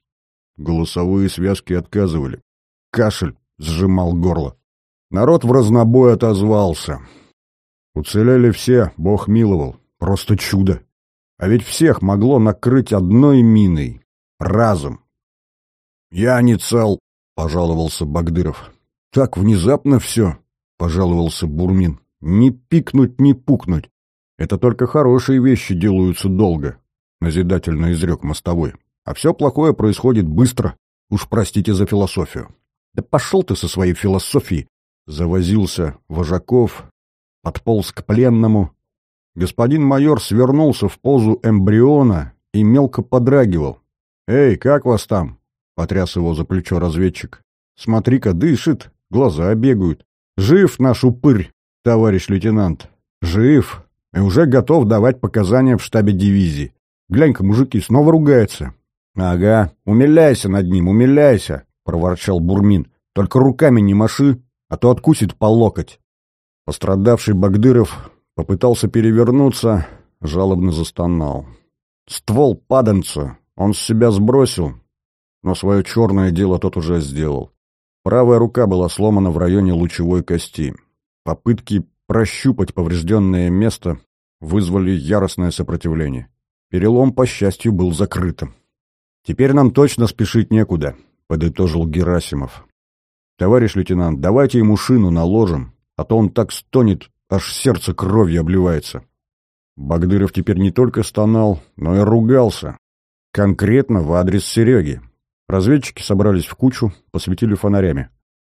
Голосовые связки отказывали. Кашель сжимал горло. Народ в разнобой отозвался. Уцелели все, бог миловал. Просто чудо. А ведь всех могло накрыть одной миной. Разом. «Я не цел», — пожаловался Багдыров. «Так внезапно все», — пожаловался Бурмин. «Не пикнуть, не пукнуть. Это только хорошие вещи делаются долго», — назидательно изрек мостовой. «А все плохое происходит быстро. Уж простите за философию». «Да пошел ты со своей философией!» — завозился Вожаков, подполз к пленному. Господин майор свернулся в позу эмбриона и мелко подрагивал. «Эй, как вас там?» — потряс его за плечо разведчик. «Смотри-ка, дышит, глаза бегают. Жив наш упырь, товарищ лейтенант. Жив и уже готов давать показания в штабе дивизии. Глянь-ка, мужики, снова ругаются». «Ага, умиляйся над ним, умиляйся», — проворчал Бурмин. «Только руками не маши, а то откусит по локоть». Пострадавший Багдыров попытался перевернуться, жалобно застонал. Ствол паданца он с себя сбросил, но свое черное дело тот уже сделал. Правая рука была сломана в районе лучевой кости. Попытки прощупать поврежденное место вызвали яростное сопротивление. Перелом, по счастью, был закрытым. «Теперь нам точно спешить некуда», — подытожил Герасимов. «Товарищ лейтенант, давайте ему шину наложим, а то он так стонет, аж сердце кровью обливается». Багдыров теперь не только стонал, но и ругался. Конкретно в адрес Сереги. Разведчики собрались в кучу, посветили фонарями.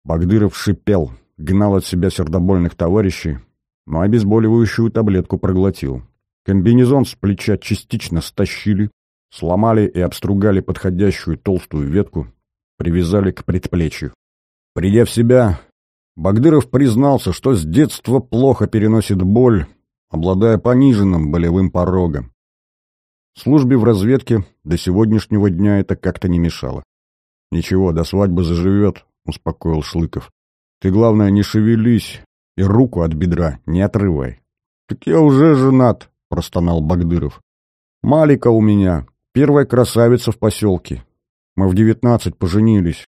Багдыров шипел, гнал от себя сердобольных товарищей, но обезболивающую таблетку проглотил. Комбинезон с плеча частично стащили, сломали и обстругали подходящую толстую ветку, привязали к предплечью. Придя в себя, Багдыров признался, что с детства плохо переносит боль, обладая пониженным болевым порогом. Службе в разведке до сегодняшнего дня это как-то не мешало. «Ничего, до свадьбы заживет», — успокоил Шлыков. «Ты, главное, не шевелись и руку от бедра не отрывай». «Так я уже женат», — простонал Багдыров. «Малика у меня, первая красавица в поселке. Мы в девятнадцать поженились.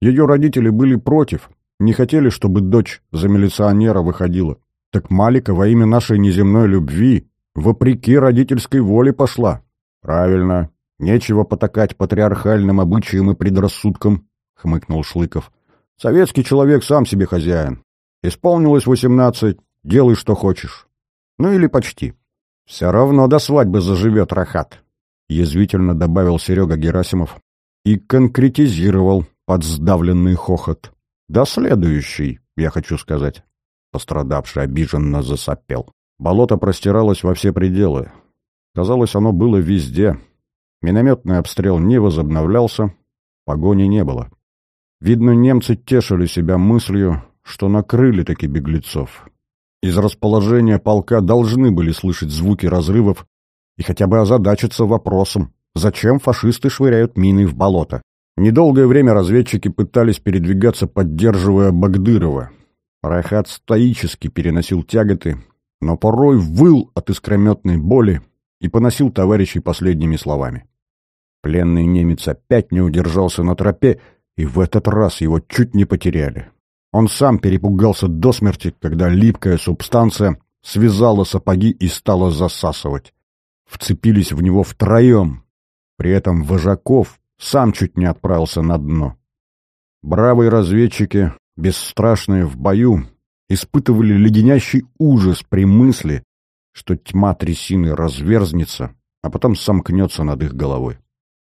Ее родители были против, не хотели, чтобы дочь за милиционера выходила. Так Малика во имя нашей неземной любви, вопреки родительской воле, пошла. «Правильно. Нечего потакать патриархальным обычаям и предрассудкам», — хмыкнул Шлыков. «Советский человек сам себе хозяин. Исполнилось восемнадцать, делай, что хочешь. Ну или почти. Все равно до свадьбы заживет Рахат», — язвительно добавил Серега Герасимов и конкретизировал под сдавленный хохот. «До следующей, я хочу сказать». Пострадавший обиженно засопел. Болото простиралось во все пределы. Казалось, оно было везде. Минометный обстрел не возобновлялся, погони не было. Видно, немцы тешили себя мыслью, что накрыли таки беглецов. Из расположения полка должны были слышать звуки разрывов и хотя бы озадачиться вопросом, зачем фашисты швыряют мины в болото. Недолгое время разведчики пытались передвигаться, поддерживая Багдырова. Райхат стоически переносил тяготы, но порой выл от искрометной боли, и поносил товарищей последними словами. Пленный немец опять не удержался на тропе, и в этот раз его чуть не потеряли. Он сам перепугался до смерти, когда липкая субстанция связала сапоги и стала засасывать. Вцепились в него втроем. При этом Вожаков сам чуть не отправился на дно. Бравые разведчики, бесстрашные в бою, испытывали леденящий ужас при мысли, что тьма трясины разверзнется, а потом сомкнется над их головой.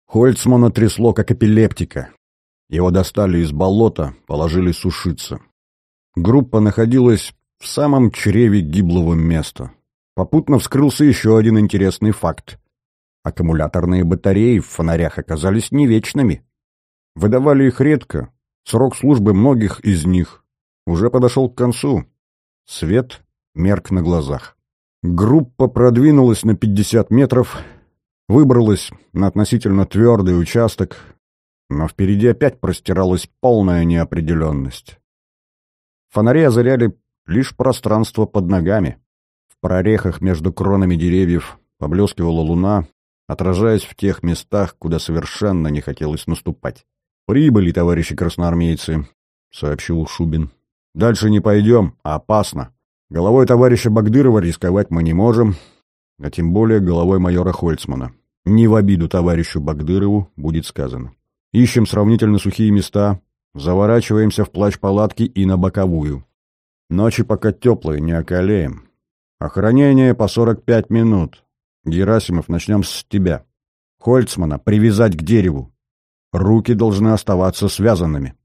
Хольцмана трясло, как эпилептика. Его достали из болота, положили сушиться. Группа находилась в самом чреве гиблого места. Попутно вскрылся еще один интересный факт. Аккумуляторные батареи в фонарях оказались не вечными. Выдавали их редко, срок службы многих из них уже подошел к концу. Свет мерк на глазах. Группа продвинулась на 50 метров, выбралась на относительно твердый участок, но впереди опять простиралась полная неопределенность. Фонари озаряли лишь пространство под ногами. В прорехах между кронами деревьев поблескивала луна, отражаясь в тех местах, куда совершенно не хотелось наступать. «Прибыли, товарищи красноармейцы», — сообщил Шубин. «Дальше не пойдем, а опасно. Головой товарища Багдырова рисковать мы не можем, а тем более головой майора Хольцмана. Не в обиду товарищу Багдырову будет сказано. Ищем сравнительно сухие места, заворачиваемся в плащ палатки и на боковую. Ночи пока теплые, не околеем. Охранение по 45 минут. Герасимов, начнем с тебя. Хольцмана привязать к дереву. Руки должны оставаться связанными.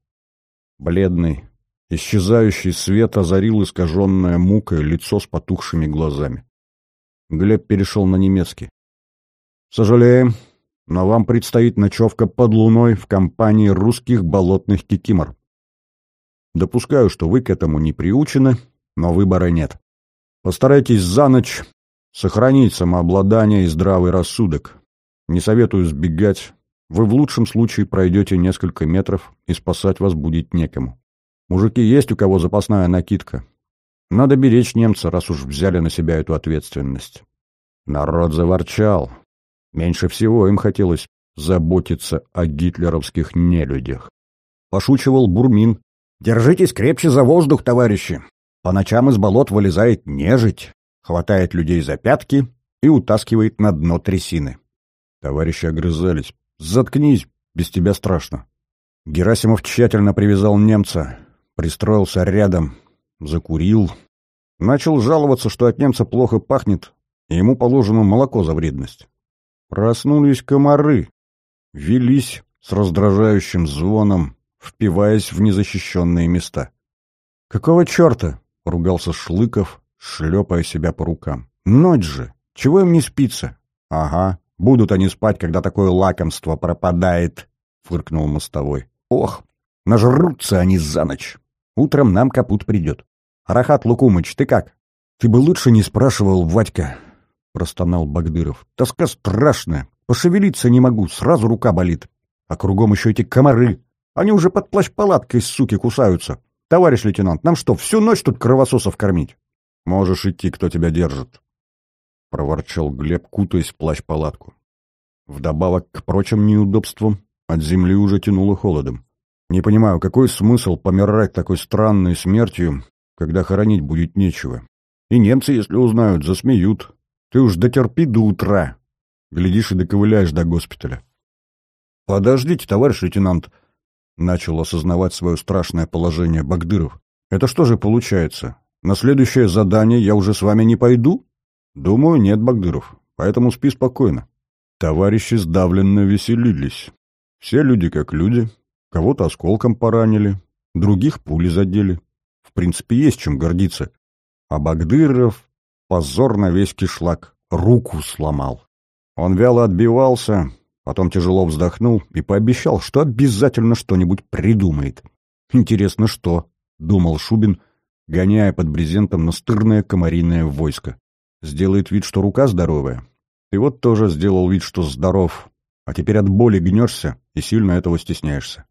Бледный, Исчезающий свет озарил искаженное мукой лицо с потухшими глазами. Глеб перешел на немецкий. «Сожалеем, но вам предстоит ночевка под луной в компании русских болотных кикимор. Допускаю, что вы к этому не приучены, но выбора нет. Постарайтесь за ночь сохранить самообладание и здравый рассудок. Не советую сбегать. Вы в лучшем случае пройдете несколько метров, и спасать вас будет некому. Мужики, есть у кого запасная накидка? Надо беречь немца, раз уж взяли на себя эту ответственность. Народ заворчал. Меньше всего им хотелось заботиться о гитлеровских нелюдях. Пошучивал Бурмин. «Держитесь крепче за воздух, товарищи! По ночам из болот вылезает нежить, хватает людей за пятки и утаскивает на дно трясины». Товарищи огрызались. «Заткнись, без тебя страшно». Герасимов тщательно привязал немца, пристроился рядом, закурил, начал жаловаться, что от немца плохо пахнет, и ему положено молоко за вредность. Проснулись комары, велись с раздражающим звоном, впиваясь в незащищенные места. «Какого черта?» — ругался Шлыков, шлепая себя по рукам. «Ночь же! Чего им не спится?» «Ага, будут они спать, когда такое лакомство пропадает», — фыркнул мостовой. Ох, нажрутся они за ночь. Утром нам капут придет. Рахат Лукумыч, ты как? Ты бы лучше не спрашивал, Вадька, — простонал Багдыров. Тоска страшная. Пошевелиться не могу, сразу рука болит. А кругом еще эти комары. Они уже под плащ-палаткой, суки, кусаются. Товарищ лейтенант, нам что, всю ночь тут кровососов кормить? Можешь идти, кто тебя держит. — проворчал Глеб, кутаясь в плащ-палатку. Вдобавок к прочим неудобствам от земли уже тянуло холодом. Не понимаю, какой смысл помирать такой странной смертью, когда хоронить будет нечего. И немцы, если узнают, засмеют. Ты уж дотерпи до утра. Глядишь и доковыляешь до госпиталя. Подождите, товарищ лейтенант, — начал осознавать свое страшное положение Багдыров. Это что же получается? На следующее задание я уже с вами не пойду? Думаю, нет, Багдыров. Поэтому спи спокойно. Товарищи сдавленно веселились. Все люди как люди. Кого-то осколком поранили, других пули задели. В принципе, есть чем гордиться. А Багдыров позор на весь кишлак, руку сломал. Он вяло отбивался, потом тяжело вздохнул и пообещал, что обязательно что-нибудь придумает. «Интересно, что?» — думал Шубин, гоняя под брезентом настырное комариное войско. «Сделает вид, что рука здоровая. И вот тоже сделал вид, что здоров, а теперь от боли гнешься и сильно этого стесняешься.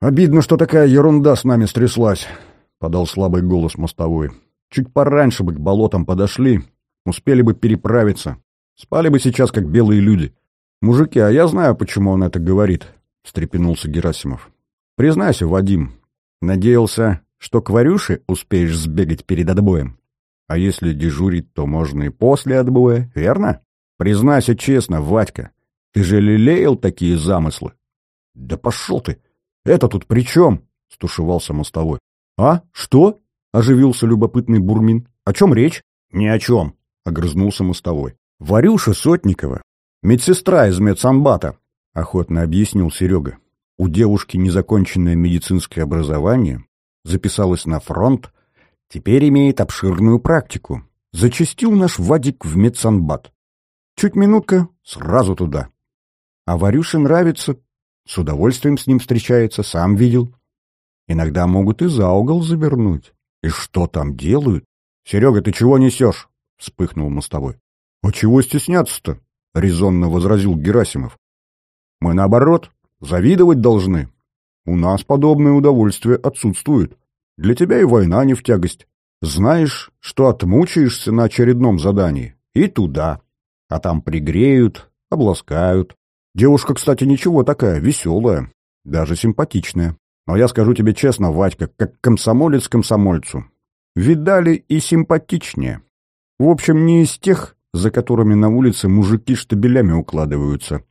«Обидно, что такая ерунда с нами стряслась», — подал слабый голос мостовой. «Чуть пораньше бы к болотам подошли, успели бы переправиться. Спали бы сейчас, как белые люди. Мужики, а я знаю, почему он это говорит», — встрепенулся Герасимов. «Признайся, Вадим, надеялся, что к Варюше успеешь сбегать перед отбоем. А если дежурить, то можно и после отбоя, верно? Признайся честно, Вадька, ты же лелеял такие замыслы. — Да пошел ты! Это тут при чем? — стушевался мостовой. — А? Что? — оживился любопытный Бурмин. — О чем речь? — Ни о чем, — огрызнулся мостовой. — Варюша Сотникова, медсестра из медсанбата, — охотно объяснил Серега. У девушки незаконченное медицинское образование, записалась на фронт, теперь имеет обширную практику. Зачастил наш Вадик в медсанбат. Чуть минутка, сразу туда. А Варюше нравится, с удовольствием с ним встречается, сам видел. Иногда могут и за угол завернуть. И что там делают? Серега, ты чего несешь? Вспыхнул мостовой. А чего стесняться-то? Резонно возразил Герасимов. Мы наоборот, завидовать должны. У нас подобное удовольствие отсутствует. Для тебя и война не в тягость. Знаешь, что отмучаешься на очередном задании. И туда. А там пригреют, обласкают, Девушка, кстати, ничего такая, веселая, даже симпатичная. Но я скажу тебе честно, Вадька, как комсомолец комсомольцу. Видали и симпатичнее. В общем, не из тех, за которыми на улице мужики штабелями укладываются.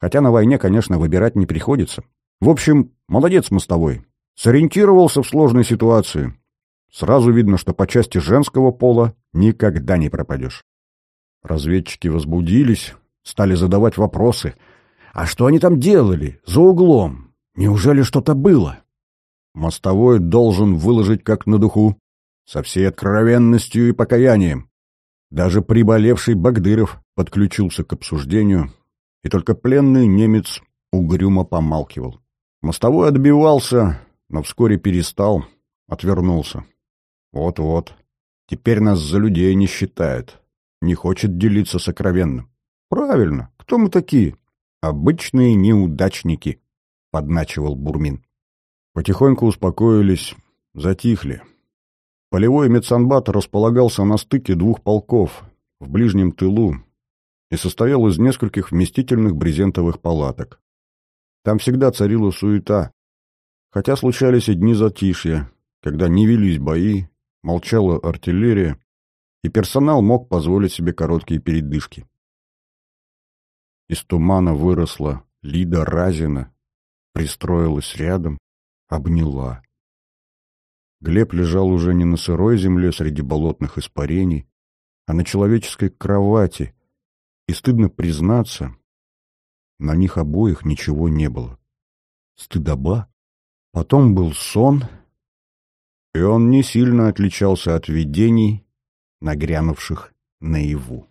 Хотя на войне, конечно, выбирать не приходится. В общем, молодец мостовой. Сориентировался в сложной ситуации. Сразу видно, что по части женского пола никогда не пропадешь. Разведчики возбудились, стали задавать вопросы — а что они там делали, за углом? Неужели что-то было? Мостовой должен выложить как на духу, со всей откровенностью и покаянием. Даже приболевший Багдыров подключился к обсуждению, и только пленный немец угрюмо помалкивал. Мостовой отбивался, но вскоре перестал, отвернулся. Вот-вот, теперь нас за людей не считает, не хочет делиться сокровенным. Правильно, кто мы такие? «Обычные неудачники», — подначивал Бурмин. Потихоньку успокоились, затихли. Полевой медсанбат располагался на стыке двух полков, в ближнем тылу, и состоял из нескольких вместительных брезентовых палаток. Там всегда царила суета, хотя случались и дни затишья, когда не велись бои, молчала артиллерия, и персонал мог позволить себе короткие передышки. Из тумана выросла Лида Разина, пристроилась рядом, обняла. Глеб лежал уже не на сырой земле среди болотных испарений, а на человеческой кровати, и, стыдно признаться, на них обоих ничего не было. Стыдоба. Потом был сон, и он не сильно отличался от видений, нагрянувших наяву.